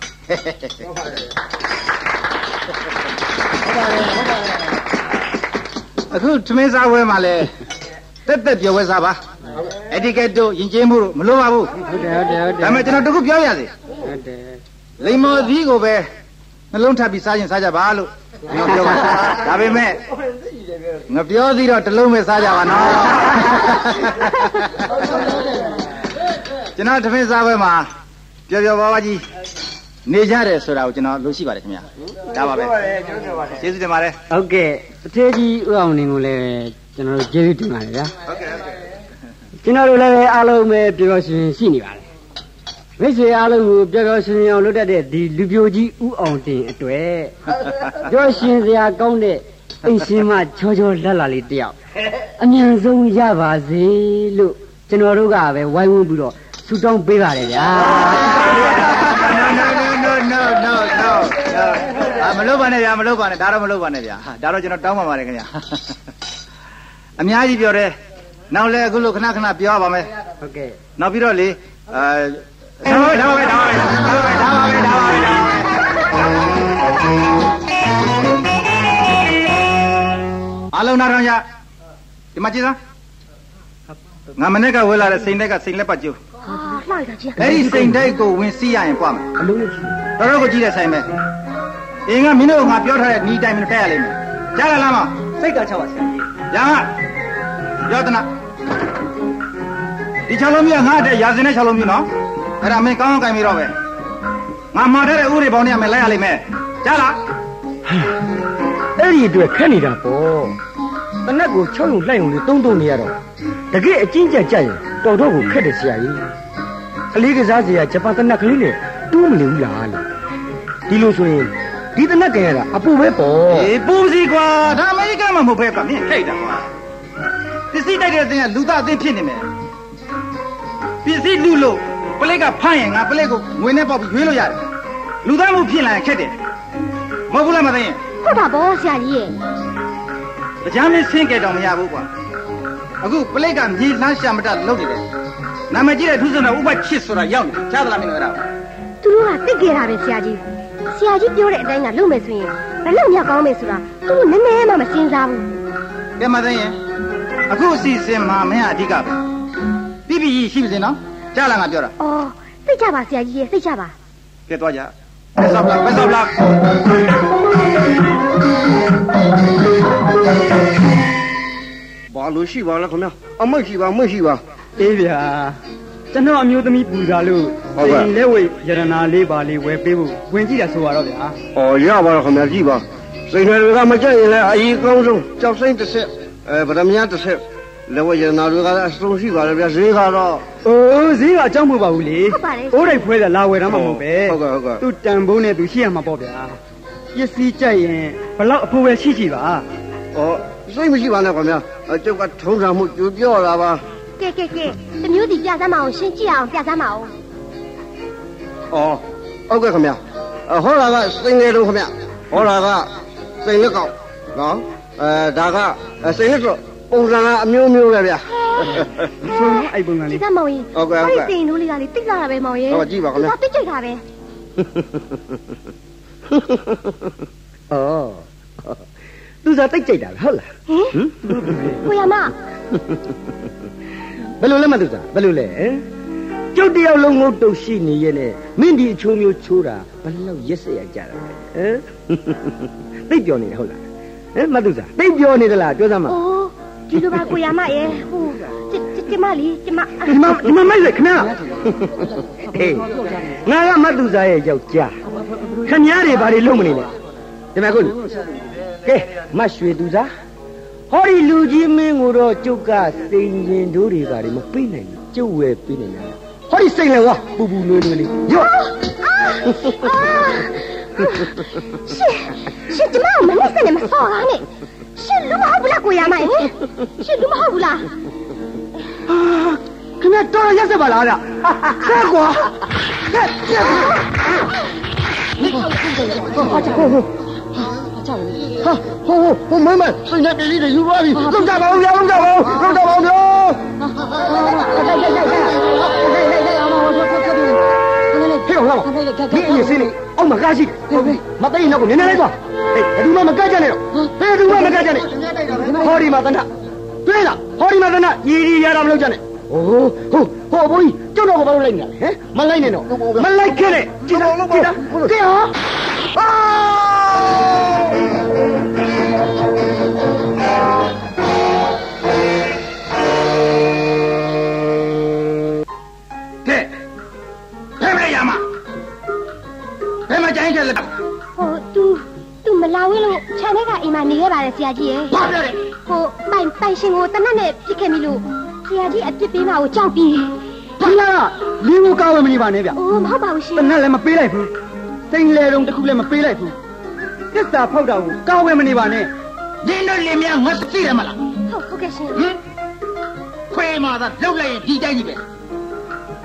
အခုထမင်းစားပွဲမှာလဲတက်တက်ပြောဝဲစားပါအတီကက်တို့ယဉ်ကျေးမှုတို့မလိုပါဘူးဟုတ်တယ်ဟုတ်တယ်ဟုတ်တယ်ဒါပေမဲ့ကျွန်တော်တခုပြောရစေဟုတ်တယ်လိမ္မော်သီးကိုပဲနှလုံးထပ်ပြီးစားရင်စားကြပါလို့ကျွန်တော်ပြောပါဒါပေမဲ့ငပြောသီးတော့တစ်လုံးပဲစားကြပါနော်ကျွန်တော်ထမင်းစားပွဲမှာပျော်ပျော်ပါးပါးကြီး နေကြတယ်ဆိုတာကိုကျွန်တော်လို့ရှိပါတယ်ခင်ဗျာဒါပါပဲကျေးဇူးတင်ပါတယ်ဟုတ်ကဲ့အထေးကြီးဥအောင်နေကိုလည်းကျွန်တော်တို့ကျေးဇူးတင်ပါတယ်ဗျာဟုတ်ကဲ့ဟုတ်ကဲ့ကျွန်တော်တို့လည်းအားလုံးပဲပျော်ပျော်ရွှင်ရွှင်ရှိနေပါတယ်မိတ်ဆွေအားလုံးကိုပျော်ပျော်ရွှင်ရွှင်အောင်လုပ်တတ်တဲ့ဒီလူပြိုကြီးဥအောင်တင်အတွေ့ကြောရှင်စရာကောင်းတဲ့အိမ်ရှင်မချောချောလက်လာလေးတယောက်အမြန်ဆုံးရပါစေလို့ကျွန်တော်တို့ကပဲဝိုင်းဝန်းပြီးတော့ဆူတောင်းပေးပါတယ်ဗျာ no no no no no အာမလုပ်ပါနဲ့ဗျာမလုပ်ပါနဲ့ဒါတော့မလုပ်ပါနဲ့ဗျာဟာဒါတော့ကျွန်တော်တောင်းပါပါတယ်ခင်ဗျာအများကြီးပြောတယ်နောက်လည်းအခုလိုခဏခဏပြောရပါမယ်ဟုတ်ကဲ့နောက်ပြီးတော့လေအဲဒါပါပဲဒါပါပဲဒါပါပဲဒါပါပဲဒါပါပဲဒါပါပဲအလုံးနာထောင်ရဒီမှာကြည့်စမ်းငါမနေ့ကဝဲလာတဲ့စိန်တိုက်ကစိန်လက်ပတ်ကျိုး ဟာလှလိုက်တာကြီးအဲ့ဒီစိန်တိုက်ကိုဝင်စီးရရင်ပွားမယ်အလုံးနဲ့ချီတော်တော်ကိုကြည့်တဲ့ဆိုင်ပဲအင်းကမင်းတို့ကငါပြောထားတဲ့ဤတိုင်းမတက်ရလိမ့်မယ်ကြားလားလားမစိတ်ကချပါဆရာကြီးညာရောတနာဒီ6လုံးမြငါတဲ့ရာစင်တဲ့6လုံးမြနော်အဲ့ဒါမင်းကောင်းကောင်းကြိုင်ပြီးတော့ပဲငါမှာထားတဲ့ဥတွေပေါင်းနဲ့မလိုက်ရလိမ့်မယ်ကြားလားအဲ့ဒီအတွက်ခက်နေတာပေါ့တနက်ကို6ယုံလိုက်ယုံလေးတုံးတုံးနေရတော့တကယ်အချင်းကြက်ကြက်ရင်တော်တော့ကိုခက်တယ်ဆရာကြီး ကလေးကစားစရာဂျပန်တနက်ကလေးနဲ့တူးမနေဘူးလားလို့ဒီလိုဆိုရင်ဒီတနက်ကရတာအပူပဲပေါ့အေးပူစီကွာဒါအမေရိကန်မှာမဟုတ်ပဲကွာမင်းထိတ်တာကွာပစ္စည်းတိုက်တဲ့အတင်းကလူသားအတင်းဖြစ်နေမယ်ပစ္စည်းလူလို့ပလိတ်ကဖမ်းရင်ငါပလိတ်ကိုငွေနဲ့ပေါက်ပြီးရွေးလို့ရတယ်လူသားမှုဖြစ်လာရင်ခက်တယ်မဟုတ်ဘူးလားမသိရင်ဟုတ်တာပေါ့ဆရာကြီးရဲ့တရားမင်းဆင်းကြတောင်မရဘူးကွာအခုပလိတ်ကမြေလှမ်းရှာမတတ်လုပ်နေတယ် နာမည်ကြီးတဲ့ထူးစွန်တဲ့ဥပချစ်ဆိုတာရောက်နေတယ်ကြားသလားမင်းတို့အဲ့ဒါသူတို့ကတိတ်ကြတာပဲဆရာကြီးဆရာကြီးပြောတဲ့အတိုင်းကလုပ်မယ်ဆိုရင်ဘယ်လောက်များကောင်းမယ်ဆိုတာသူတို့နည်းနည်းမှမစဉ်းစားဘူးကဲမသိရင်အခုအစီအစဉ်မှာမင်းကအဓိကပဲပြီးပြီရှိပြီစင်နော်ကြားလားငါပြောတာအော်သိကြပါဆရာကြီးရဲ့သိကြပါကဲသွားကြဘယ်ဆောက်လားဘယ်ဆောက်လားဘာလို့ရှိပါလဲခင်ဗျာအမရှိပါမရှိပါ အေးဗျာကျွန်တော်အမျိုးသမီးပူတာလို့ဟုတ်ကဲ့စိန်လက်ဝိတ်ရတနာလေးပါလေးဝယ်ပေးဖို့ဝင်ကြည့်တာဆိုပါတော့ဗျာဩရပါတော့ခင်ဗျာကြည့်ပါစိတ်တွေကမကြက်ရင်လည်းအကြီးကောင်းဆုံးကြောက်စိမ့်တစ်ဆက်အဲဗရမညာတစ်ဆက်လက်ဝဲရနာတွေကအစုံရှိပါလေဗျာဈေးကတော့အိုးဈေးကအကြောင်းမဟုတ်ပါဘူးလေဟုတ်ပါတယ်အိုးတိုက်ဖွဲတာလာဝယ်တာမှမဟုတ်ပဲဟုတ်ကဲ့ဟုတ်ကဲ့သူတန်ဖိုးနဲ့သူရှိရမှာပေါ့ဗျာပစ္စည်းကြိုက်ရင်ဘလောက်အဖိုးပဲရှိရှိပါဩစိတ်မရှိပါနဲ့ခင်ဗျာအကျုပ်ကထုံးစံမှုကြိုပြောတာပါ ကဲကဲကဲတမျိုးစီပြစမ်းမအောင်ရှင်းကြည့်အောင်ပြစမ်းမအောင်ဩဟုတ်ကဲ့ခင်ဗျာအဟောတာကစိတ်ငယ်တော့ခင်ဗျာဟောတာကစိတ်လက်ကောက်နော်အဲဒါကစိတ်လက်ဆိုပုံစံကအမျိုးမျိုးပဲဗျာဆိုတော့အဲ့ပုံစံကြလေးည့်စမ်းမောင်ရင်ဟုတ်ကဲ့ဟုတ်ကဲ့အဲ့ဒီစိန်တို့လေးကလေတိတ်လာတာပဲမောင်ရင်ဟုတ်ကဲ့ကြည့်ပါခင်ဗျာတိတ်ကြိုက်တာပဲဩသူစားတိတ်ကြိုက်တာပဲဟုတ်လားဟင်ကိုရမ ဘယ်လိုလဲမသူစားဘယ်လိုလဲဟမ်ကျုပ်တယောက်လုံးငုတ်တုတ်ရှိနေရဲ့နဲ့မင်းဒီအချိုးမျိုးချိုးတာဘယ်လောက်ရက်စက်ရကြတာလဲဟမ်သိပ်ပြောနေတယ်ဟုတ်လားဟမ်မတူစားသိပ်ပြောနေသလားပြောစမ်းမအိုးဒီလိုပါကိုရမရဲ့ဟိုကျကျကျမလေးကျမဒီမှာဒီမှာမိုက်စေခဏအေးငါကမတူစားရဲ့ယောက်ျားခင်ဗျားတွေဘာတွေလုပ်မနေလဲဒီမှာကိုကဲမရွှေသူစား ဟောဒီလူကြီးမင်းကိုတော့ကျုပ်ကစိန်ရင်တို့တွေဘာတွေမပေးနိုင်ဘူးကျုပ်ဝယ်ပေးနိုင်တယ်ဟောဒီစိန်လေဝါပူပူနွေးနွေးလေးရော့ရှင်ရှင်ကျမကိုမနဲ့စနဲ့မစော်ကားနဲ့ရှင်လူမဟုတ်ဘူးလားကိုရမရဲ့ရှင်လူမဟုတ်ဘူးလားခင်ဗျာတော်ရရက်စက်ပါလားဗျဆက်ကွာဆက်ဆက်ဟာဟိုဟို မမစိတ်နဲ့ပြည်လေးတွေယူသွားပြီလုံကြပါဦးဗျာလုံကြပါဦးလုံကြပါဦးဗျာဟေ့ဟုတ်လားဒီအရင်စင်းလေးအောက်မှာကားရှိတယ်မသိရင်တော့ကိုနည်းနည်းလေးသွားဟေးဘယ်သူမှမကတ်ကြနဲ့တော့ဘယ်သူမှမကတ်ကြနဲ့ဟောဒီမှာတဏတွေ့လားဟောဒီမှာတဏရီရီရတာမလုပ်ကြနဲ့โอ้โหဟိုဘိုးကြီးကျောက်တော့ဘာလို့လိုက်နေလဲဟမ်မလိုက်နဲ့တော့မလိုက်ခဲ့နဲ့ကြည်တာကြည်တာကြည်ဟာအာ လာဝင်းလို့ခြံထဲကအိမ်မှာနေရပါတယ်ဆရာကြီးရဲ့ဘာပြောလဲဟိုပိုင်ပိုင်ရှင်ကိုတနတ်နဲ့ပြစ်ခဲ့ပြီလို့ဆရာကြီးအပြစ်ပေးမှာကိုကြောက်ပြီးဒီလားလင်းကိုကောက်ဝယ်မနေပါနဲ့ဗျအိုးမဟုတ်ပါဘူးရှင်တနက်လည်းမပေးလိုက်ဘူးစိန်လေတုံတစ်ခုလည်းမပေးလိုက်ဘူးသစ္စာဖောက်တာကိုကောက်ဝယ်မနေပါနဲ့ဒီတို့လင်းများငါသိတယ်မလားဟုတ်ဟုတ်ကဲ့ရှင်ဟင်ခွေးမာသာလှုပ်လိုက်ရင်ဒီတိုင်းကြီးပဲ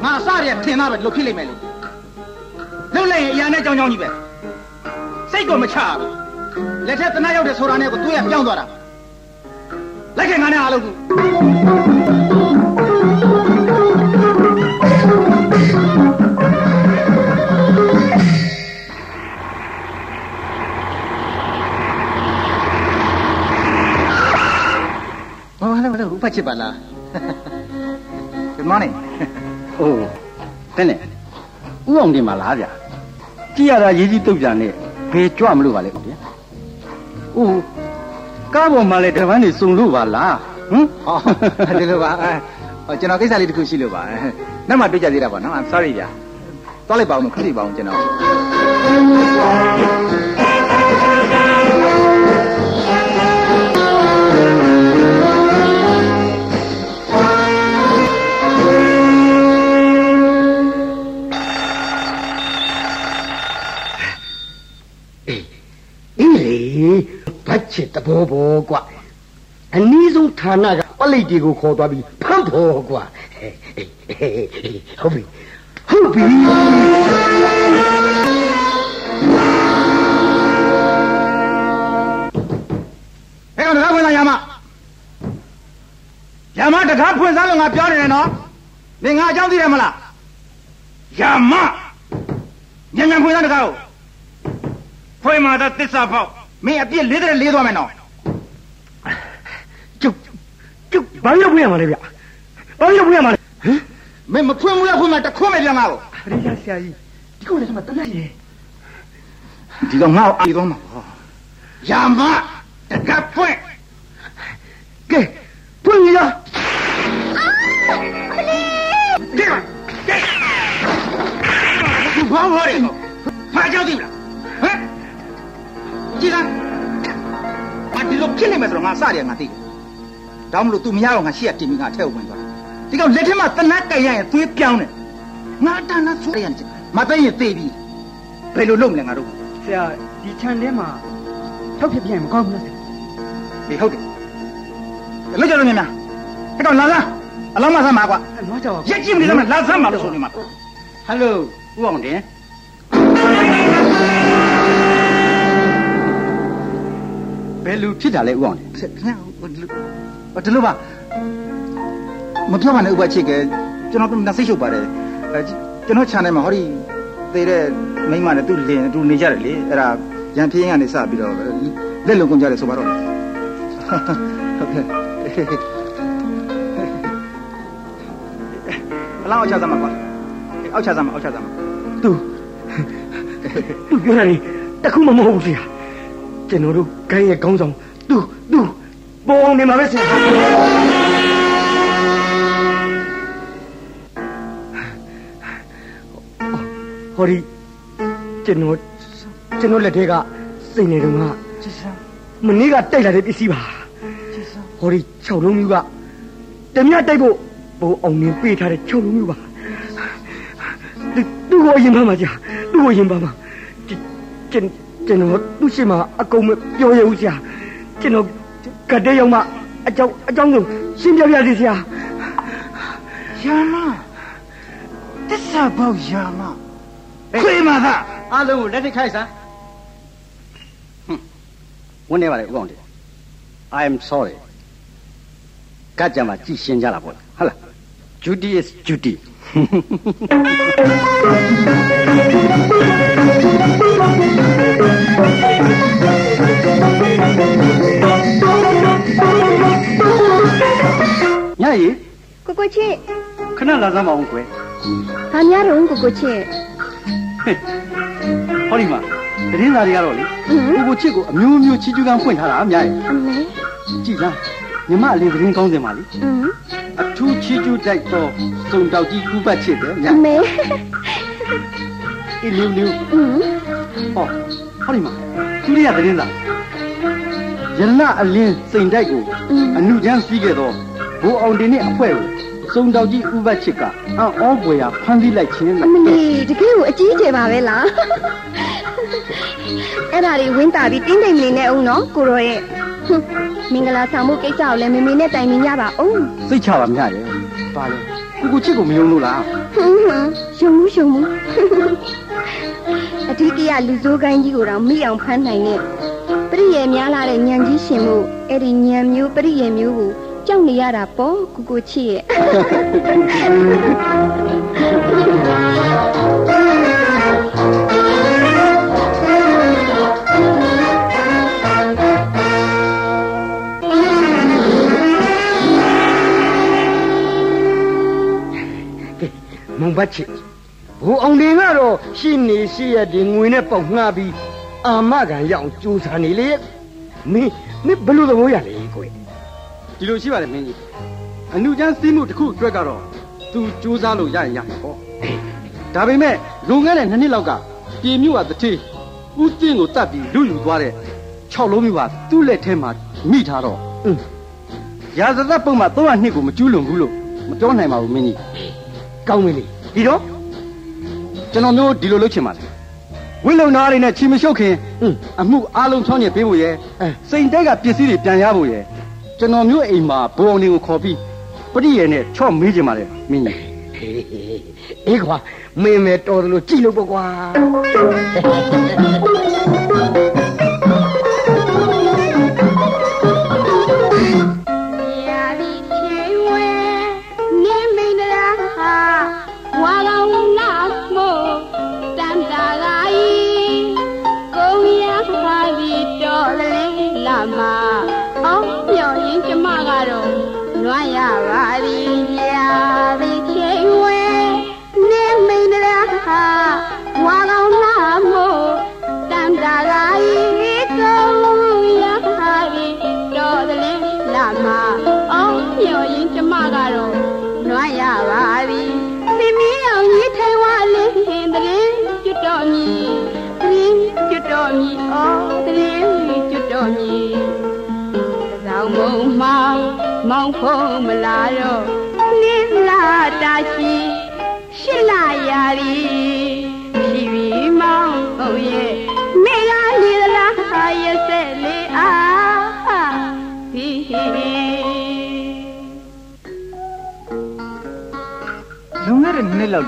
ငါအစရထင်သားပဲလှုပ်ဖြစ်လိမ့်မယ်လေလှုပ်လိုက်ရင်အရာနဲ့ကြောင်းကြောင်းကြီးပဲစိတ်ကိုမချဘူး လက်ထက်တနတ်ရောက်တဲ့ဆိုတာနဲ့ကိုသူ့ရဲ့ပြောင်းသွားတာလိုက်ခဲ့ငါနဲ့အားလုံးကူဟောဟဲ့ဟဲ့ဥပချစ်ပါလား Good morning โอ้တဲ့နဲ့ဥအောင်တင်ပါလားဗျာကြည့်ရတာရေးကြီးတုတ်ပြန်နဲ့ဘယ်ကြွမလို့ပါလဲဗျာ အိုးကားပေါ်မှာလဲတပန်းနေစုံလို့ပါလားဟမ်ဟောဒီလိုပါအဲဟောကျွန်တော်ကိစ္စလေးတစ်ခုရှိလို့ပါနောက်မှတွေ့ကြသေးတာပေါ့နော် I'm sorry ဗျာသွားလိုက်ပါဦးမခက်စီပါအောင်ကျွန်တော် ဘတ်ချစ်တဘောဘောကွာအနည်းဆုံးဌာနကပလိတ်တွေကိုခေါ်သွားပြီးဖမ်းဖို့ကွာဟေးဟေးဟေးဟုတ်ပြီဟုတ်ပြီဟဲ့ကောင်တကားဖွင့်စားရမရမတကားဖွင့်စားလို့ငါပြောနေတယ်နော်နေငါအကြောင်းသိတယ်မလားရမညံ့ညံ့ဖွင့်စားတကားကိုဖွင့်มาတော့တစ္ဆာဖောက် မင်းအပြစ်လေးတဲ့လေးသွားမယ်နော်ကျုပ်ကျုပ်ဘာလို့ဖွင့်ရမှာလဲဗျဘာလို့ဖွင့်ရမှာလဲဟမ်မင်းမဖွင့်ဘူးလားဖွင့်မှာတခွန်းမယ်ပြန်လာလို့အရိယာဆရာကြီးဒီကိုလည်းကျွန်မတနတ်ရေဒီတော့ငါ့ကိုအာရီသွားမှာပေါ့ရမတကားဖွင့်ကဲဖွင့်ရကဲကဲဘာလို့လဲဘာကြောက်သိမလားဟမ် ကြည်လားအဒီလိုဖြစ်နေမယ်ဆိုတော့ငါစတယ်ငါသိတယ်ဒါမှမလို့ तू မရတော့ငါရှေ့ကတင်ပြီးငါအထက်ကိုဝင်သွားဒီကောင်လက်ထက်မှာတနတ်ကြိုင်ရရင်သွေးပြောင်းတယ်ငါတန်းနဲ့ဆိုရရင်မသိရင်သိပြီဘယ်လိုလုပ်မလဲငါတို့ဆရာဒီခြံထဲမှာထောက်ဖြစ်ပြန်မကောင်းဘူးလားဒီဟုတ်တယ်လောက်ကြလို့မြင်များအဲ့တော့လာလားအလောင်းမဆမ်းပါကွာအဲ့တော့ကြောက်ရက်ကြည့်မနေတော့လာဆမ်းပါလို့ဆိုနေမှာဟယ်လိုဥအောင်တင် ယ်လူဖြစ်တာလဲဥအောင်တင်ခင်ဗျာဟိုဒီလိုဟိုဒီလိုပါမပြောပါနဲ့ဥပချစ်ကကျွန်တော်ကစိတ်ရှုပ်ပါတယ်အဲကျွန်တော် channel မှာဟောဒီသေးတဲ့မိန်းမနဲ့သူလင်သူနေကြတယ်လေအဲ့ဒါရန်ပြင်းကနေစပြီးတော့လက်လုံကုန်ကြတယ်ဆိုပါတော့ဟုတ်ကဲ့အလောင်းအချသမှာကွာအောက်ချစမ်းမအောက်ချစမ်းမသူသူပြောတာလေတခုမှမဟုတ်ဘူးဆရာ ကျွန်တော်တို့ဂိုင်းရဲ့ခေါင်းဆောင်သူသူပေါ်အောင်နေမှာပဲဆရာဟောဒီကျွန်တော်ကျွန်တော်လက်ထဲကစိတ်နေတော့ကကြည်စမ်းမနေ့ကတိုက်လာတဲ့ပစ္စည်းပါကြည်စမ်းဟောဒီ6လုံးမျိုးကတမရတိုက်ဖို့ဘိုးအောင်မြင်ပေးထားတဲ့6လုံးမျိုးပါသူသူ့ကိုအရင်ပါမှာကြာသူ့ကိုအရင်ပါမှာကျွန် ကျွန်တော်သူ့ရှိမှာအကုန်မပြောရဘူးဆရာကျွန်တော်ကတဲ့ရောက်မှအကြောင်းအကြောင်းကိုရှင်းပြပြစီဆရာယာမတစ္ဆာပေါက်ယာမခွေးမသာအားလုံးကိုလက်ထိတ်ခိုက်စမ်းဟွန်းဝင်နေပါလေဦးအောင်တေ I am sorry ကကြမှာကြည်ရှင်းကြတာပေါ့ဟုတ်လား duty is duty ညရီကိုကိုချစ်ခဏလာစမ်းပါအောင်ကွယ်ဘာများတော့ကိုကိုချစ်ဟောဒီမှာသတင်းစာတွေကတော့လေဟွန်းကိုကိုချစ်ကိုအမျိုးမျိုးချီကျူးကန်းဖွင့်ထားတာအများကြီးအမေကြည်လားမြမအလေးသတင်းကောင်းစင်ပါလေဟွန်း အထူးချီကျူးတိုက်တော့စုံတောက်ကြီးကူးပတ်ချစ်တယ်ညအမေအေးလူလူဟွန်းဟောဟောဒီမှာသူလေးရသတင်းစာယလအလင်းစိန်တိုက်ကိုအနုချမ်းစီးခဲ့တော့ဘိုးအောင်တင်နဲ့အဖွဲကိုစုံတောက်ကြီးဥပတ်ချစ်ကအံ့ဩပွေရာဖမ်းဆီးလိုက်ခြင်းအလားမလေးတကယ်ကိုအကြီးကျယ်ပါပဲလားအဲ့ဒါလေးဝင်းတာပြီးတင်းတိမ်လေးနဲ့အောင်နော်ကိုရောရဲ့ဟွန်း မင်္ဂလာဆောင်မှုကိစ္စကိုလည်းမေမေနဲ့တိုင်ပင်ကြပါအောင်စိတ်ချပါမြရဲ့ပါလေကိုကိုချစ်ကိုမယုံလို့လားဟွန်းဟွန်းရှုံမှုရှုံမှုအထူးတရလူစိုးကိုင်းကြီးကိုတော့မိအောင်ဖမ်းနိုင်တဲ့ပရိယေများလာတဲ့ညံကြီးရှင်မှုအဲ့ဒီညံမျိုးပရိယေမျိုးကိုကြောက်နေရတာပေါ့ကိုကိုချစ်ရဲ့ မုံဘတ်ချစ်ဘိုးအောင်တင်ကတော့ရှိနေရှိရဒီငွေနဲ့ပေါက်ငှားပြီးအာမခံရအောင်ကြိုးစားနေလေမင်းမင်းဘယ်လိုသဘောရလဲကိုယ်ဒီလိုရှိပါတယ်မင်းကြီးအနုချမ်းစီးမှုတစ်ခုအတွက်ကတော့သူစူးစမ်းလို့ရရင်ရတယ်ပေါ့ဒါပေမဲ့လွန်ခဲ့တဲ့နှစ်နှစ်လောက်ကပြည်မြို့ကတတိဦးတင်းကိုတတ်ပြီးလူယူသွားတဲ့6လုံးမျိုးကသူ့လက်ထဲမှာမိထားတော့အင်းရာဇသက်ပုံမှာ300နှစ်ကိုမကျူးလွန်ဘူးလို့မပြောနိုင်ပါဘူးမင်းကြီး ကောင်းပြီလေဒီတော့ကျွန်တော်မျိုးဒီလိုလုပ်ချင်ပါတယ်ဝိလုံနာတွေနဲ့ချီမရှုပ်ခင်အင်းအမှုအားလုံးချောင်းညစ်ပေးဖို့ရယ်အဲစိန်တက်ကပစ္စည်းတွေပြန်ရဖို့ရယ်ကျွန်တော်မျိုးအိမ်မှာဘုံအောင်တွေကိုခေါ်ပြီးပရိယေနဲ့ချော့မေးကြပါလေမင်းကြီးအေးကွာမင်းမဲတော်တယ်လို့ကြည်လို့ပေါ့ကွာ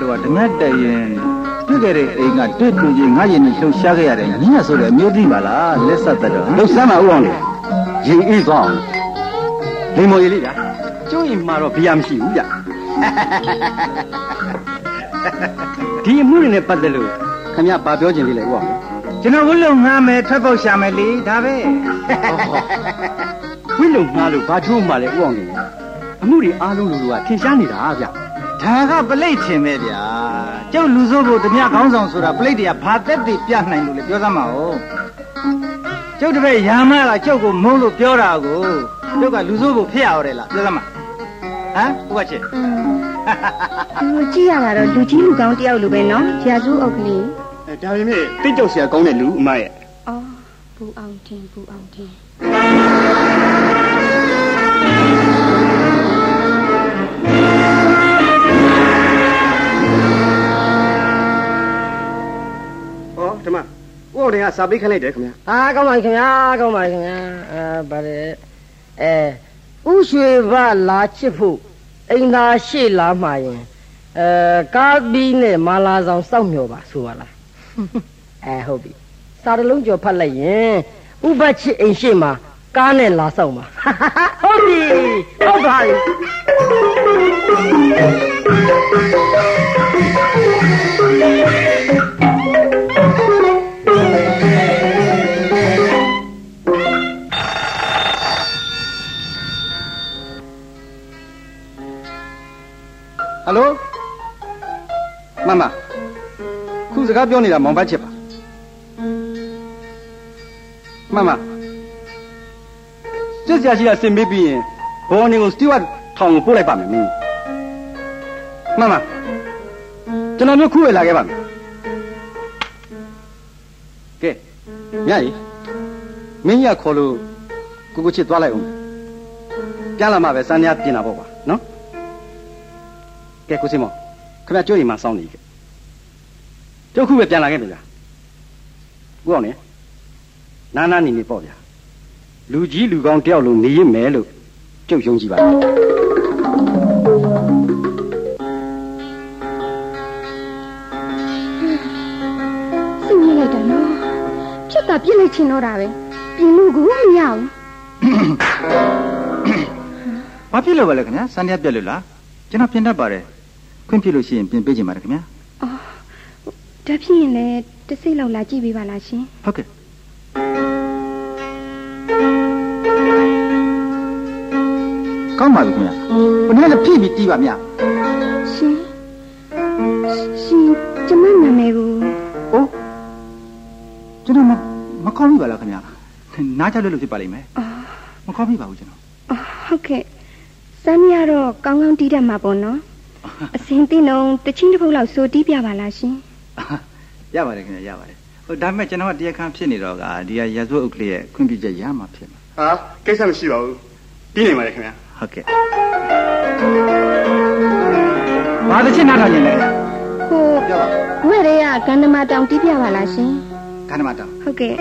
လောက်တော့ဓမြတ်တရင်တွေ့ခဲ့တဲ့အိမ်ကတွေ့တွေ့ချင်းငါရင်နဲ့လှုပ်ရှားခဲ့ရတယ်ညဆိုတဲ့အမျိုးသိပါလားလက်ဆက်တဲ့တော့လှုပ်ဆမ်းပါဦးအောင်လေရင်အေးသွားအောင်လိမ္မော်ရည်လေးဗျာကျုံးရင်မှာတော့ဘီယာမရှိဘူးဗျဒီအမှုတွေနဲ့ပတ်သက်လို့ခင်ဗျာဘာပြောချင်လေးလဲဦးအောင်လေကျွန်တော်ဝလုံငားမယ်ထွက်ပေါက်ရှာမယ်လေဒါပဲဝိလုံငှားလို့ဘာချိုးမှလဲဦးအောင်လေအမှုတွေအားလုံးလိုလိုကထင်ရှားနေတာဗျ ဒါကပလိတ်ထင်ပဲဗျာကျုပ်လူစိုးဖို့တမခေါင်းဆောင်ဆိုတာပလိတ်တွေကဘာသက်တည်ပြနိုင်လို့လဲပြောစမ်းပါဦးကျုပ်တပည့်ရာမကကျုပ်ကိုမုန်းလို့ပြောတာကိုကျုပ်ကလူစိုးဖို့ဖြစ်ရရတယ်လားပြောစမ်းပါဟမ်ဥပချေသူကြည့်ရတာတော့လူကြီးလူကောင်းတယောက်လိုပဲနော်ရာစုအုပ်ကလေးအဲဒါပေမဲ့တိတ်ကြောက်စရာကောင်းတဲ့လူအမရဲ့အော်ဘူအောင်တင်ဘူအောင်တင် ဓမ္မဥအောင်တင်ကစာပေးခိုင်းလိုက်တယ်ခင်ဗျာဟာကောင်းပါပြီခင်ဗျာကောင်းပါပြီခင်ဗျာအဲဗါတယ်အဲဥရွှေဘလာချစ်ဖို့အိမ်သာရှေ့လာမှာရင်အဲကားဘီနဲ့မာလာဆောင်စောက်မျှော်ပါဆိုပါလားအဲဟုတ်ပြီစာတစ်လုံးကျော်ဖတ်လိုက်ရင်ဥပတ်ချစ်အိမ်ရှေ့မှာကားနဲ့လာဆောင်ပါဟုတ်ပြီဟုတ်ပါပြီ ဟယ်လိုမမခုစကားပြောနေတာမောင်ဘတ်ချစ်ပါမမစစ်စရာရှိတာစင်ပေးပြီးရင်ဘောနေကိုစတီဝတ်ထောင်ကိုပို့လိုက်ပါမယ်မင်းမမကျွန်တော်မျိုးခုဝယ်လာခဲ့ပါမယ်ကဲညကြီးမင်းကြီးကခေါ်လို့ကိုကိုချစ်သွားလိုက်အောင်ပြန်လာမှပဲစမ်းရပြင်တာပေါ့ပါနော် ကဲကိုစင်မောင်ခင်ဗျာကြိုးရီမှာစောင်းနေကြကျုပ်ခုပဲပြန်လာခဲ့ပြီလားကိုအောင်နေနာနာနေနေပေါ့ဗျာလူကြီးလူကောင်းတယောက်လုံးနေရမယ်လို့ကျုပ်ယုံကြည်ပါတယ်စိတ်ညစ်လိုက်တာနော်ဖြတ်တာပြစ်လိုက်ချင်တော့တာပဲပြင်လို့ကိုမရဘူးဘာဖြစ်လို့ပါလဲခင်ဗျာစမ်းရပြက်လို့လား ကျွန်တော်ပြင်တတ်ပါတယ်ခွင့်ပြုလို့ရှိရင်ပြင်ပေးချင်ပါတယ်ခင်ဗျာအော်ဒါဖြစ်ရင်လည်းတစ်စိတ်လောက်လာကြည့်ပေးပါလားရှင်ဟုတ်ကဲ့ကောင်းပါပြီခင်ဗျာဘယ်နဲ့လဲဖြည့်ပြီးတီးပါမြတ်ရှင်ရှင်ကျမနာမည်ကိုအိုးကျွန်တော်မမကောင်းဘူးပါလားခင်ဗျာနားကြလို့လို့ဖြစ်ပါလိမ့်မယ်အော်မကောင်းပြီပါဘူးကျွန်တော်အော်ဟုတ်ကဲ့ စမ်းရတော့ကောင်းကောင်းတီးတတ်မှာပေါ့နော်အစင်းတင်းလုံးတချင်းတစ်ပုတ်လောက်စိုးတီးပြပါလားရှင်ရပါတယ်ခင်ဗျာရပါတယ်ဟိုဒါပေမဲ့ကျွန်တော်ကတရားခံဖြစ်နေတော့ကဒီကရာဇဝတ်အုပ်ကလေးရဲ့ခွင့်ပြုချက်ရမှာဖြစ်မှာဟာကိစ္စမရှိပါဘူးပြီးနေပါလေခင်ဗျာဟုတ်ကဲ့ဘာတစ်ချက်နားထောင်နေလဲဟိုပြောပါဝဲရဲကကန္နမတောင်တီးပြပါလားရှင်ခန္ဓာမတောင်ဟုတ်ကဲ့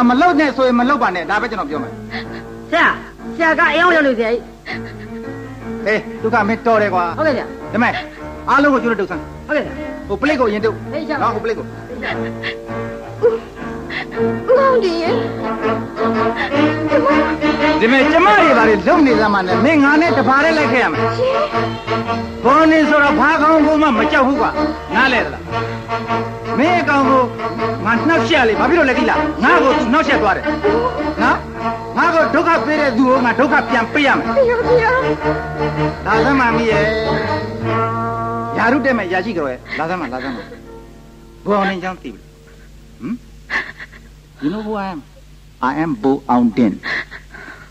တော့မလုံနဲ့ဆိုရင်မလုံပါနဲ့ဒါပဲကျွန်တော်ပြောမယ်ဆရာဆရာကအိမ်အောင်ရောက်လို့ဆရာကြီးဟေးဒုက္ခမင်းတော်တယ်ကွာဟုတ်ကဲ့ဆရာဒီမဲ့အားလုံးကိုကျွတ်တုတ်ဆန်းဟုတ်ကဲ့ဆရာဟိုပလိတ်ကိုရင်တုတ်ဟေးရပါနော်ဟိုပလိတ်ကို မောင်ဒီရဲ့ဒီမဲ့ကျမတွေပါလေလုံနေစမ်းမနဲ့မင်းငါနဲ့တပါးလေးလိုက်ခဲ့ရမယ်ဘောနေဆိုတော့ဘာကောင်းကိုမှမကြောက်ဘူးကွာနားလဲသလားမင်းအကောင်ကိုငါနှောက်ရှက်လေဘာဖြစ်လို့လဲကြည့်လားငါ့ကိုသူနှောက်ရှက်သွားတယ်နော်ငါ့ကိုဒုက္ခပေးတဲ့သူကိုငါဒုက္ခပြန်ပေးရမယ်ဖေဖေလာစမ်းမမီးရဲ့ယာရုတက်မဲ့ယာရှိကြောရဲ့လာစမ်းမလာစမ်းမဘောအောင်နေချောင်းသိပြီဟမ် You know who I am I am Bo Aung Din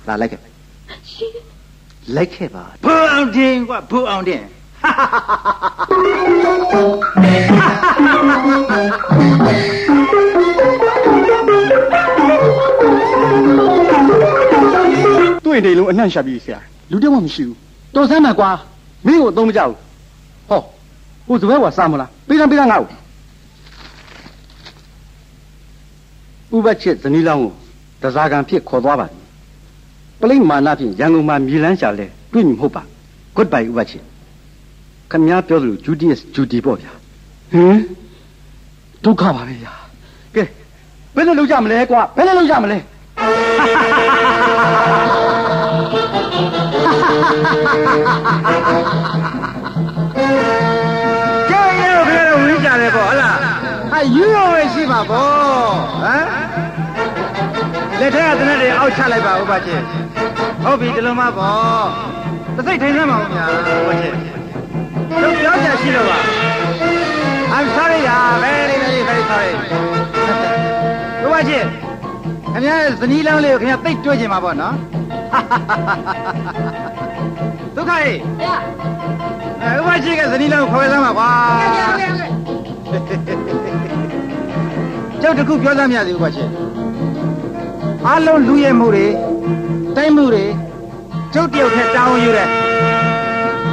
လာလိုက်ခဲ့လိုက်ခဲ့ပါဘူအောင်တင်ကွာဘူအောင်တင်တွေ့နေလုံးအနှံ့ရှာပြီးဆရာလူတက်မှမရှိဘူးတော်စမ်းမှာကွာမင်းကိုအသုံးမကျဘူးဟောဟိုစပယ်ကစားမလားပေးတယ်ပေးတယ်ငါ့ကို ဥပချစ်ဇနီးလောင်းကိုတစားကံဖြစ်ခေါ်သွားပါပလိမ့်မာနဖြင့်ရန်ကုန်မှာမြေလန်းရှာလဲတွေ့မြင်မဟုတ်ပါ goodbye ဥပချစ်ခမများပြောသလို Judius Judy ပေါ့ဗျာဟင်ဒုက္ခပါပဲဗျာကဲဘယ်လိုလုပ်ကြမလဲကွာဘယ်လိုလုပ်ကြမလဲကျဲရတော့ခဲတော့ဝင်းကြတယ်ပေါ့ဟလားဟာ ယူရပဲရှိပါပေါ့ဟမ်လက်ထက်ကတနက်တွေအောက်ချလိုက်ပါဥပချစ်ဟုတ်ပြီဒီလိုမှပေါ့တစ်စိတ်ထိုင်စမ်းပါဦးများဥပချစ်တို့ပြောကြရှိလို့ပါ I'm sorry ရာ very very very sorry ဥပချစ်ခင်ဗျားဇနီးလောင်းလေးကိုခင်ဗျားသိပ်တွေ့ချင်မှာပေါ့နော်ဒုက္ခရေဆရာအဲဥပချစ်ကဇနီးလောင်းကိုခေါ်ရစမ်းပါကွာဟုတ်ကဲ့ဟုတ်ကဲ့ ကျောက်တစ်ခုပြောစမ်းမရသေးဘူးကွာရှင်အားလုံးလူရဲမှုတွေတိုက်မှုတွေကျောက်တယောက်နဲ့တောင်းယူတယ်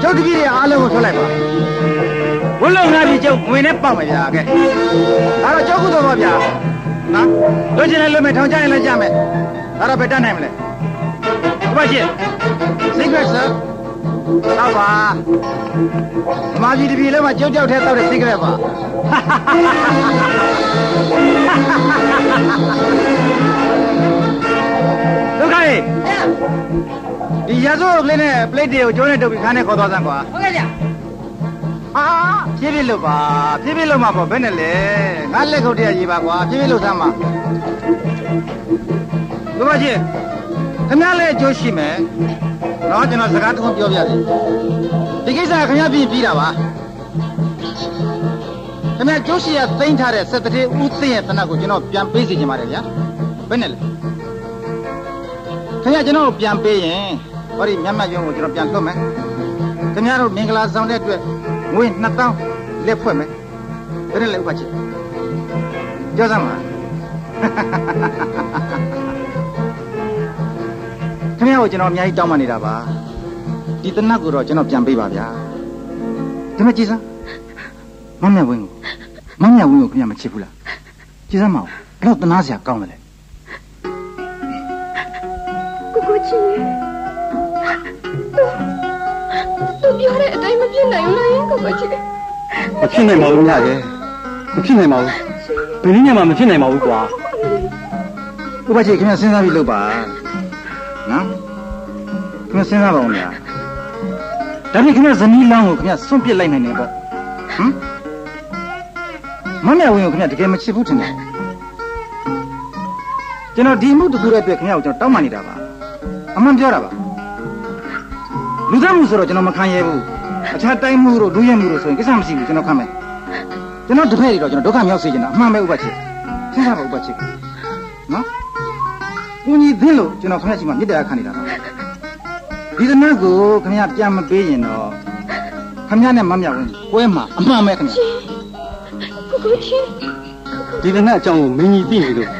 ကျောက်တကြီးတွေအားလုံးကိုထွက်လိုက်ပါဝလုံးငါပြီကျောက်ဝင်နဲ့ပေါက်မယ်ဗျာကဲဒါတော့ကျောက်ကုသိုလ်ပါဗျာနော်လွတ်ချင်လည်းလွတ်မယ်ထောင်ချရင်လည်းကြမယ်ဒါတော့ဘယ်တတ်နိုင်မလဲဥပရှင် secret sir တော့ပါမမကြီးတပြီလုံးမှာကျောက်တယောက်ထဲတောက်တဲ့ secret ပါဒုက္ခရေဒီရစိုးကလေးနဲ့ပလိတ်တွေကိုကျိုးနဲ့တုပ်ပြီးခါနဲ့ခေါ်သွားစမ်းကွာဟုတ်ကဲ့ဆရာဟာဖြည်းဖြည်းလုပ်ပါဖြည်းဖြည်းလုပ်မှာပေါ့ဘယ်နဲ့လဲငါလက်ခုပ်တည်းရေးပါကွာဖြည်းဖြည်းလုပ်စမ်းပါဘုရားကြီး ခင်ဗျားလည်းအကျိုးရှိမယ်နော်ကျွန်တော်စကားတစ်ခုပြောပြတယ်ဒီကိစ္စကခင်ဗျားပြင်ပြီးတာပါခင်ဗျားကျိုးရှိရသိမ့်ထားတဲ့စက်တည်းဦးသိရဲ့တနတ်ကိုကျွန်တော်ပြန်ပေးစီချင်ပါတယ်ဗျာဘယ်နဲ့လဲခင်ဗျာကျွန်တော်ကိုပြန်ပေးရင်ဟောဒီမြတ်မြတ်ရုံကိုကျွန်တော်ပြန်လွတ်မယ်ခင်ဗျားတို့မင်္ဂလာဆောင်တဲ့အတွက်ငွေ2000လက်ဖွဲ့မယ်ဘယ်နဲ့လဲဥပချစ်ပြောစမ်းပါ ခင်ဗျားကိုကျွန်တော်အများကြီးတောင်းပန်နေတာပါဒီတနတ်ကိုတော့ကျွန်တော်ပြန်ပေးပါဗျာဒါမဲ့ကြည်စမ်းမမြတ်ဝင်းကိုမမြတ်ဝင်းကိုခင်ဗျားမချစ်ဘူးလားကြည်စမ်းမအောင်အဲ့တော့တနာစရာကောင်းတယ်လေကိုကိုချီသူပြောတဲ့အတိုင်းမပြစ်နိုင်ဘူးလားကိုကိုချီမဖြစ်နိုင်ပါဘူးညရဲ့မဖြစ်နိုင်ပါဘူးဘယ်နည်းနဲ့မှမဖြစ်နိုင်ပါဘူးကွာဥပချေခင်ဗျစဉ်းစားပြီးလုပ်ပါနော် ခင်ဗျစဉ်းစားပါဦးများဒါဖြင့်ခင်ဗျဇနီးလောင်းကိုခင်ဗျစွန့်ပစ်လိုက်နိုင်တယ်ပေါ့ဟမ်မမေဝင်ကိုခင်ဗျတကယ်မချစ်ဘူးထင်တယ်ကျွန်တော်ဒီမှုတစ်ခုရဲ့အတွက်ခင်ဗျကိုကျွန်တော်တောင်းပန်နေတာပါအမှန်ပြောတာပါလူသားမှုဆိုတော့ကျွန်တော်မခံရဘူးအခြားတိုင်းမှုတို့လူရဲမှုတို့ဆိုရင်ကိစ္စမရှိဘူးကျွန်တော်ခံမယ်ကျွန်တော်တစ်ဖက်တွေတော့ကျွန်တော်ဒုက္ခမြောက်စေချင်တာအမှန်ပဲဥပချေစဉ်းစားပါဥပချေနော်ဦးကြီးသင်းလို့ကျွန်တော်ခင်ဗျားရှိမှမြစ်တရားခံနေတာပါ ဒီသနာကိုခင်ဗျားပြန်မပေးရင်တော့ခင်ဗျားနဲ့မမြဝင်ကွဲမှာအမှန်ပဲခင်ဗျာကိုချင်းဒီတနတ်အကြောင်းကိုမင်းကြီးသိနေလို့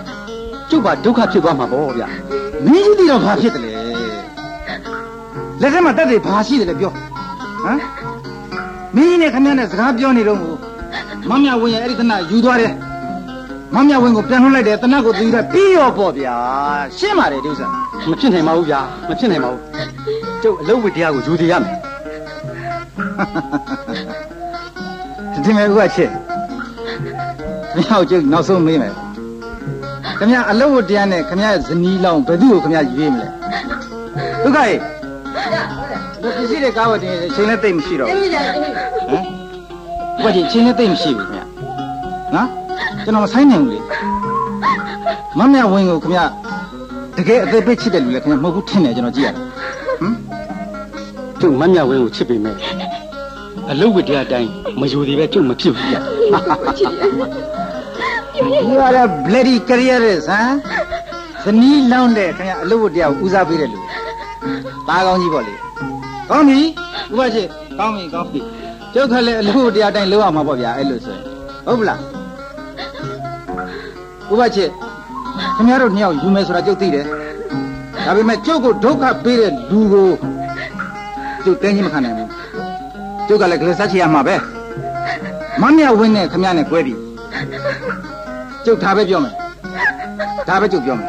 ကျုပ်ပါဒုက္ခဖြစ်သွားမှာပေါ့ဗျာမင်းကြီးသိတော့ဘာဖြစ်တယ်လဲလက်ထက်မှာတက်တယ်ဘာရှိတယ်လဲပြောဟမ်မင်းကြီးနဲ့ခင်ဗျားနဲ့စကားပြောနေတော့ကိုမမဝင်းရဲ့အဲ့ဒီတနတ်ယူသွားတယ် မမဝင်းကိုပြန်လွှတ်လိုက်တယ်တနတ်ကိုသူရပြီးရောပေါ့ဗျာရှင်းပါတယ်ဒီဥစ္စာမဖြစ်နိုင်ပါဘူးဗျာမဖြစ်နိုင်ပါဘူးကျုပ်အလုပ်ဝိတရားကိုယူတည်ရမယ်ဒီမဲ့ဥကချစ်ခင်ဗျားကိုကျုပ်နောက်ဆုံးမေးမယ်ခင်ဗျားအလုပ်ဝတရားနဲ့ခင်ဗျားရဲ့ဇနီးလောင်းဘယ်သူ့ကိုခင်ဗျားရွေးမလဲဒုက္ခရေဒီပစ္စည်းတွေကားဝတ်တင်အချိန်နဲ့တိတ်မရှိတော့ဘူးဟမ်ဘာကြီးအချိန်နဲ့တိတ်မရှိဘူးခင်ဗျာနော် ကျွန်တော်မဆိုင်နိုင်ဘူးလေမမဝင်းကိုခင်ဗျားတကယ်အသေးပိတ်ချစ်တယ်လူလေခင်ဗျားမဟုတ်ဘူးထင်တယ်ကျွန်တော်ကြည့်ရတယ်ဟမ်ကျုပ်မမြဝင်းကိုချစ်ပေမဲ့အလုပ်ဝိတရားအတိုင်းမယူသေးပဲကျုပ်မဖြစ်ဘူးဗျာ You are a bloody careerist ဟမ်ဇနီးလောင်းတဲ့ခင်ဗျာအလုပ်ဝတ်တရားကိုဦးစားပေးတဲ့လူဒါကောင်းကြီးပေါ့လေကောင်းပြီဥပချစ်ကောင်းပြီကောင်းပြီကျုပ်ခက်လည်းအလုပ်ဝတ်တရားအတိုင်းလုပ်ရမှာပေါ့ဗျာအဲ့လိုဆိုရင်ဟုတ်ပလား ဥပချစ်ခင်ဗျားတို့နှစ်ယောက်ယူမယ်ဆိုတာကျုပ်သိတယ်ဒါပေမဲ့ကျုပ်ကိုဒုက္ခပေးတဲ့လူကိုကျုပ်တင်းကြီးမခံနိုင်ဘူးကျုပ်ကလည်းဂလက်ဆက်ချရမှာပဲမမြဝင်းနဲ့ခင်ဗျားနဲ့꿰ပြီကျုပ်ဒါပဲပြောမယ်ဒါပဲကျုပ်ပြောမယ်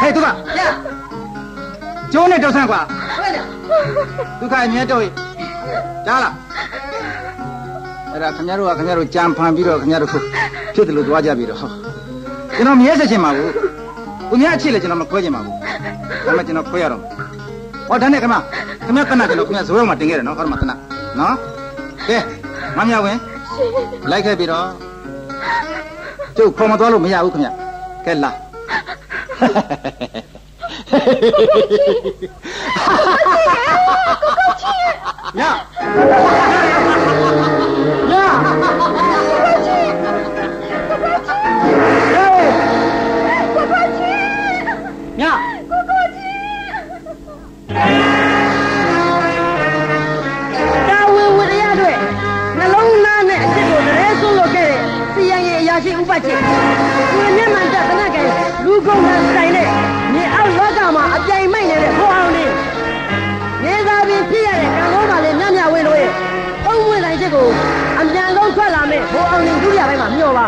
ဟဲ့သူကကျိုးနဲ့တောက်ဆန်းကွာဒုက္ခအမြဲတော့ရကြားလားအဲ့ဒါခင်ဗျားတို့ကခင်ဗျားတို့ကြံဖန်ပြီးတော့ခင်ဗျားတို့ဖြစ်တယ်လို့သွားကြပြီတော့ ကျွန်တော်မြဲဆက်ချင်ပါဘူးသူများအချစ်လေကျွန်တော်မခွဲချင်ပါဘူးဒါမှကျွန်တော်ခွဲရတော့ဟောဒါနဲ့ခင်ဗျာခင်ဗျားကနကျွန်တော်ခင်ဗျားဇိုးရောမှာတင်ခဲ့တယ်နော်ခေါ်မှာကနနော်ကဲမမြဝင်လိုက်ခဲ့ပြီတော့ကျုပ်ခေါ်မသွားလို့မရဘူးခင်ဗျကဲလာညည အရာရှိဥပချစ်ကိုမျက်မှန်တက်တနက်ကဲလူကုန်နဲ့ဆိုင်တဲ့မြေအောက်လောကမှာအပြိုင်မိုက်နေတဲ့ဘိုးအောင်လေးနေသာပင်ဖြစ်ရတဲ့ကံကောင်းပါလေမြမြဝင်းလို့ရဲ့အုံးဝင်ဆိုင်ချစ်ကိုအမြန်ဆုံးထွက်လာမဲ့ဘိုးအောင်လေးဒုတိယပိုင်းမှာမျှော်ပါ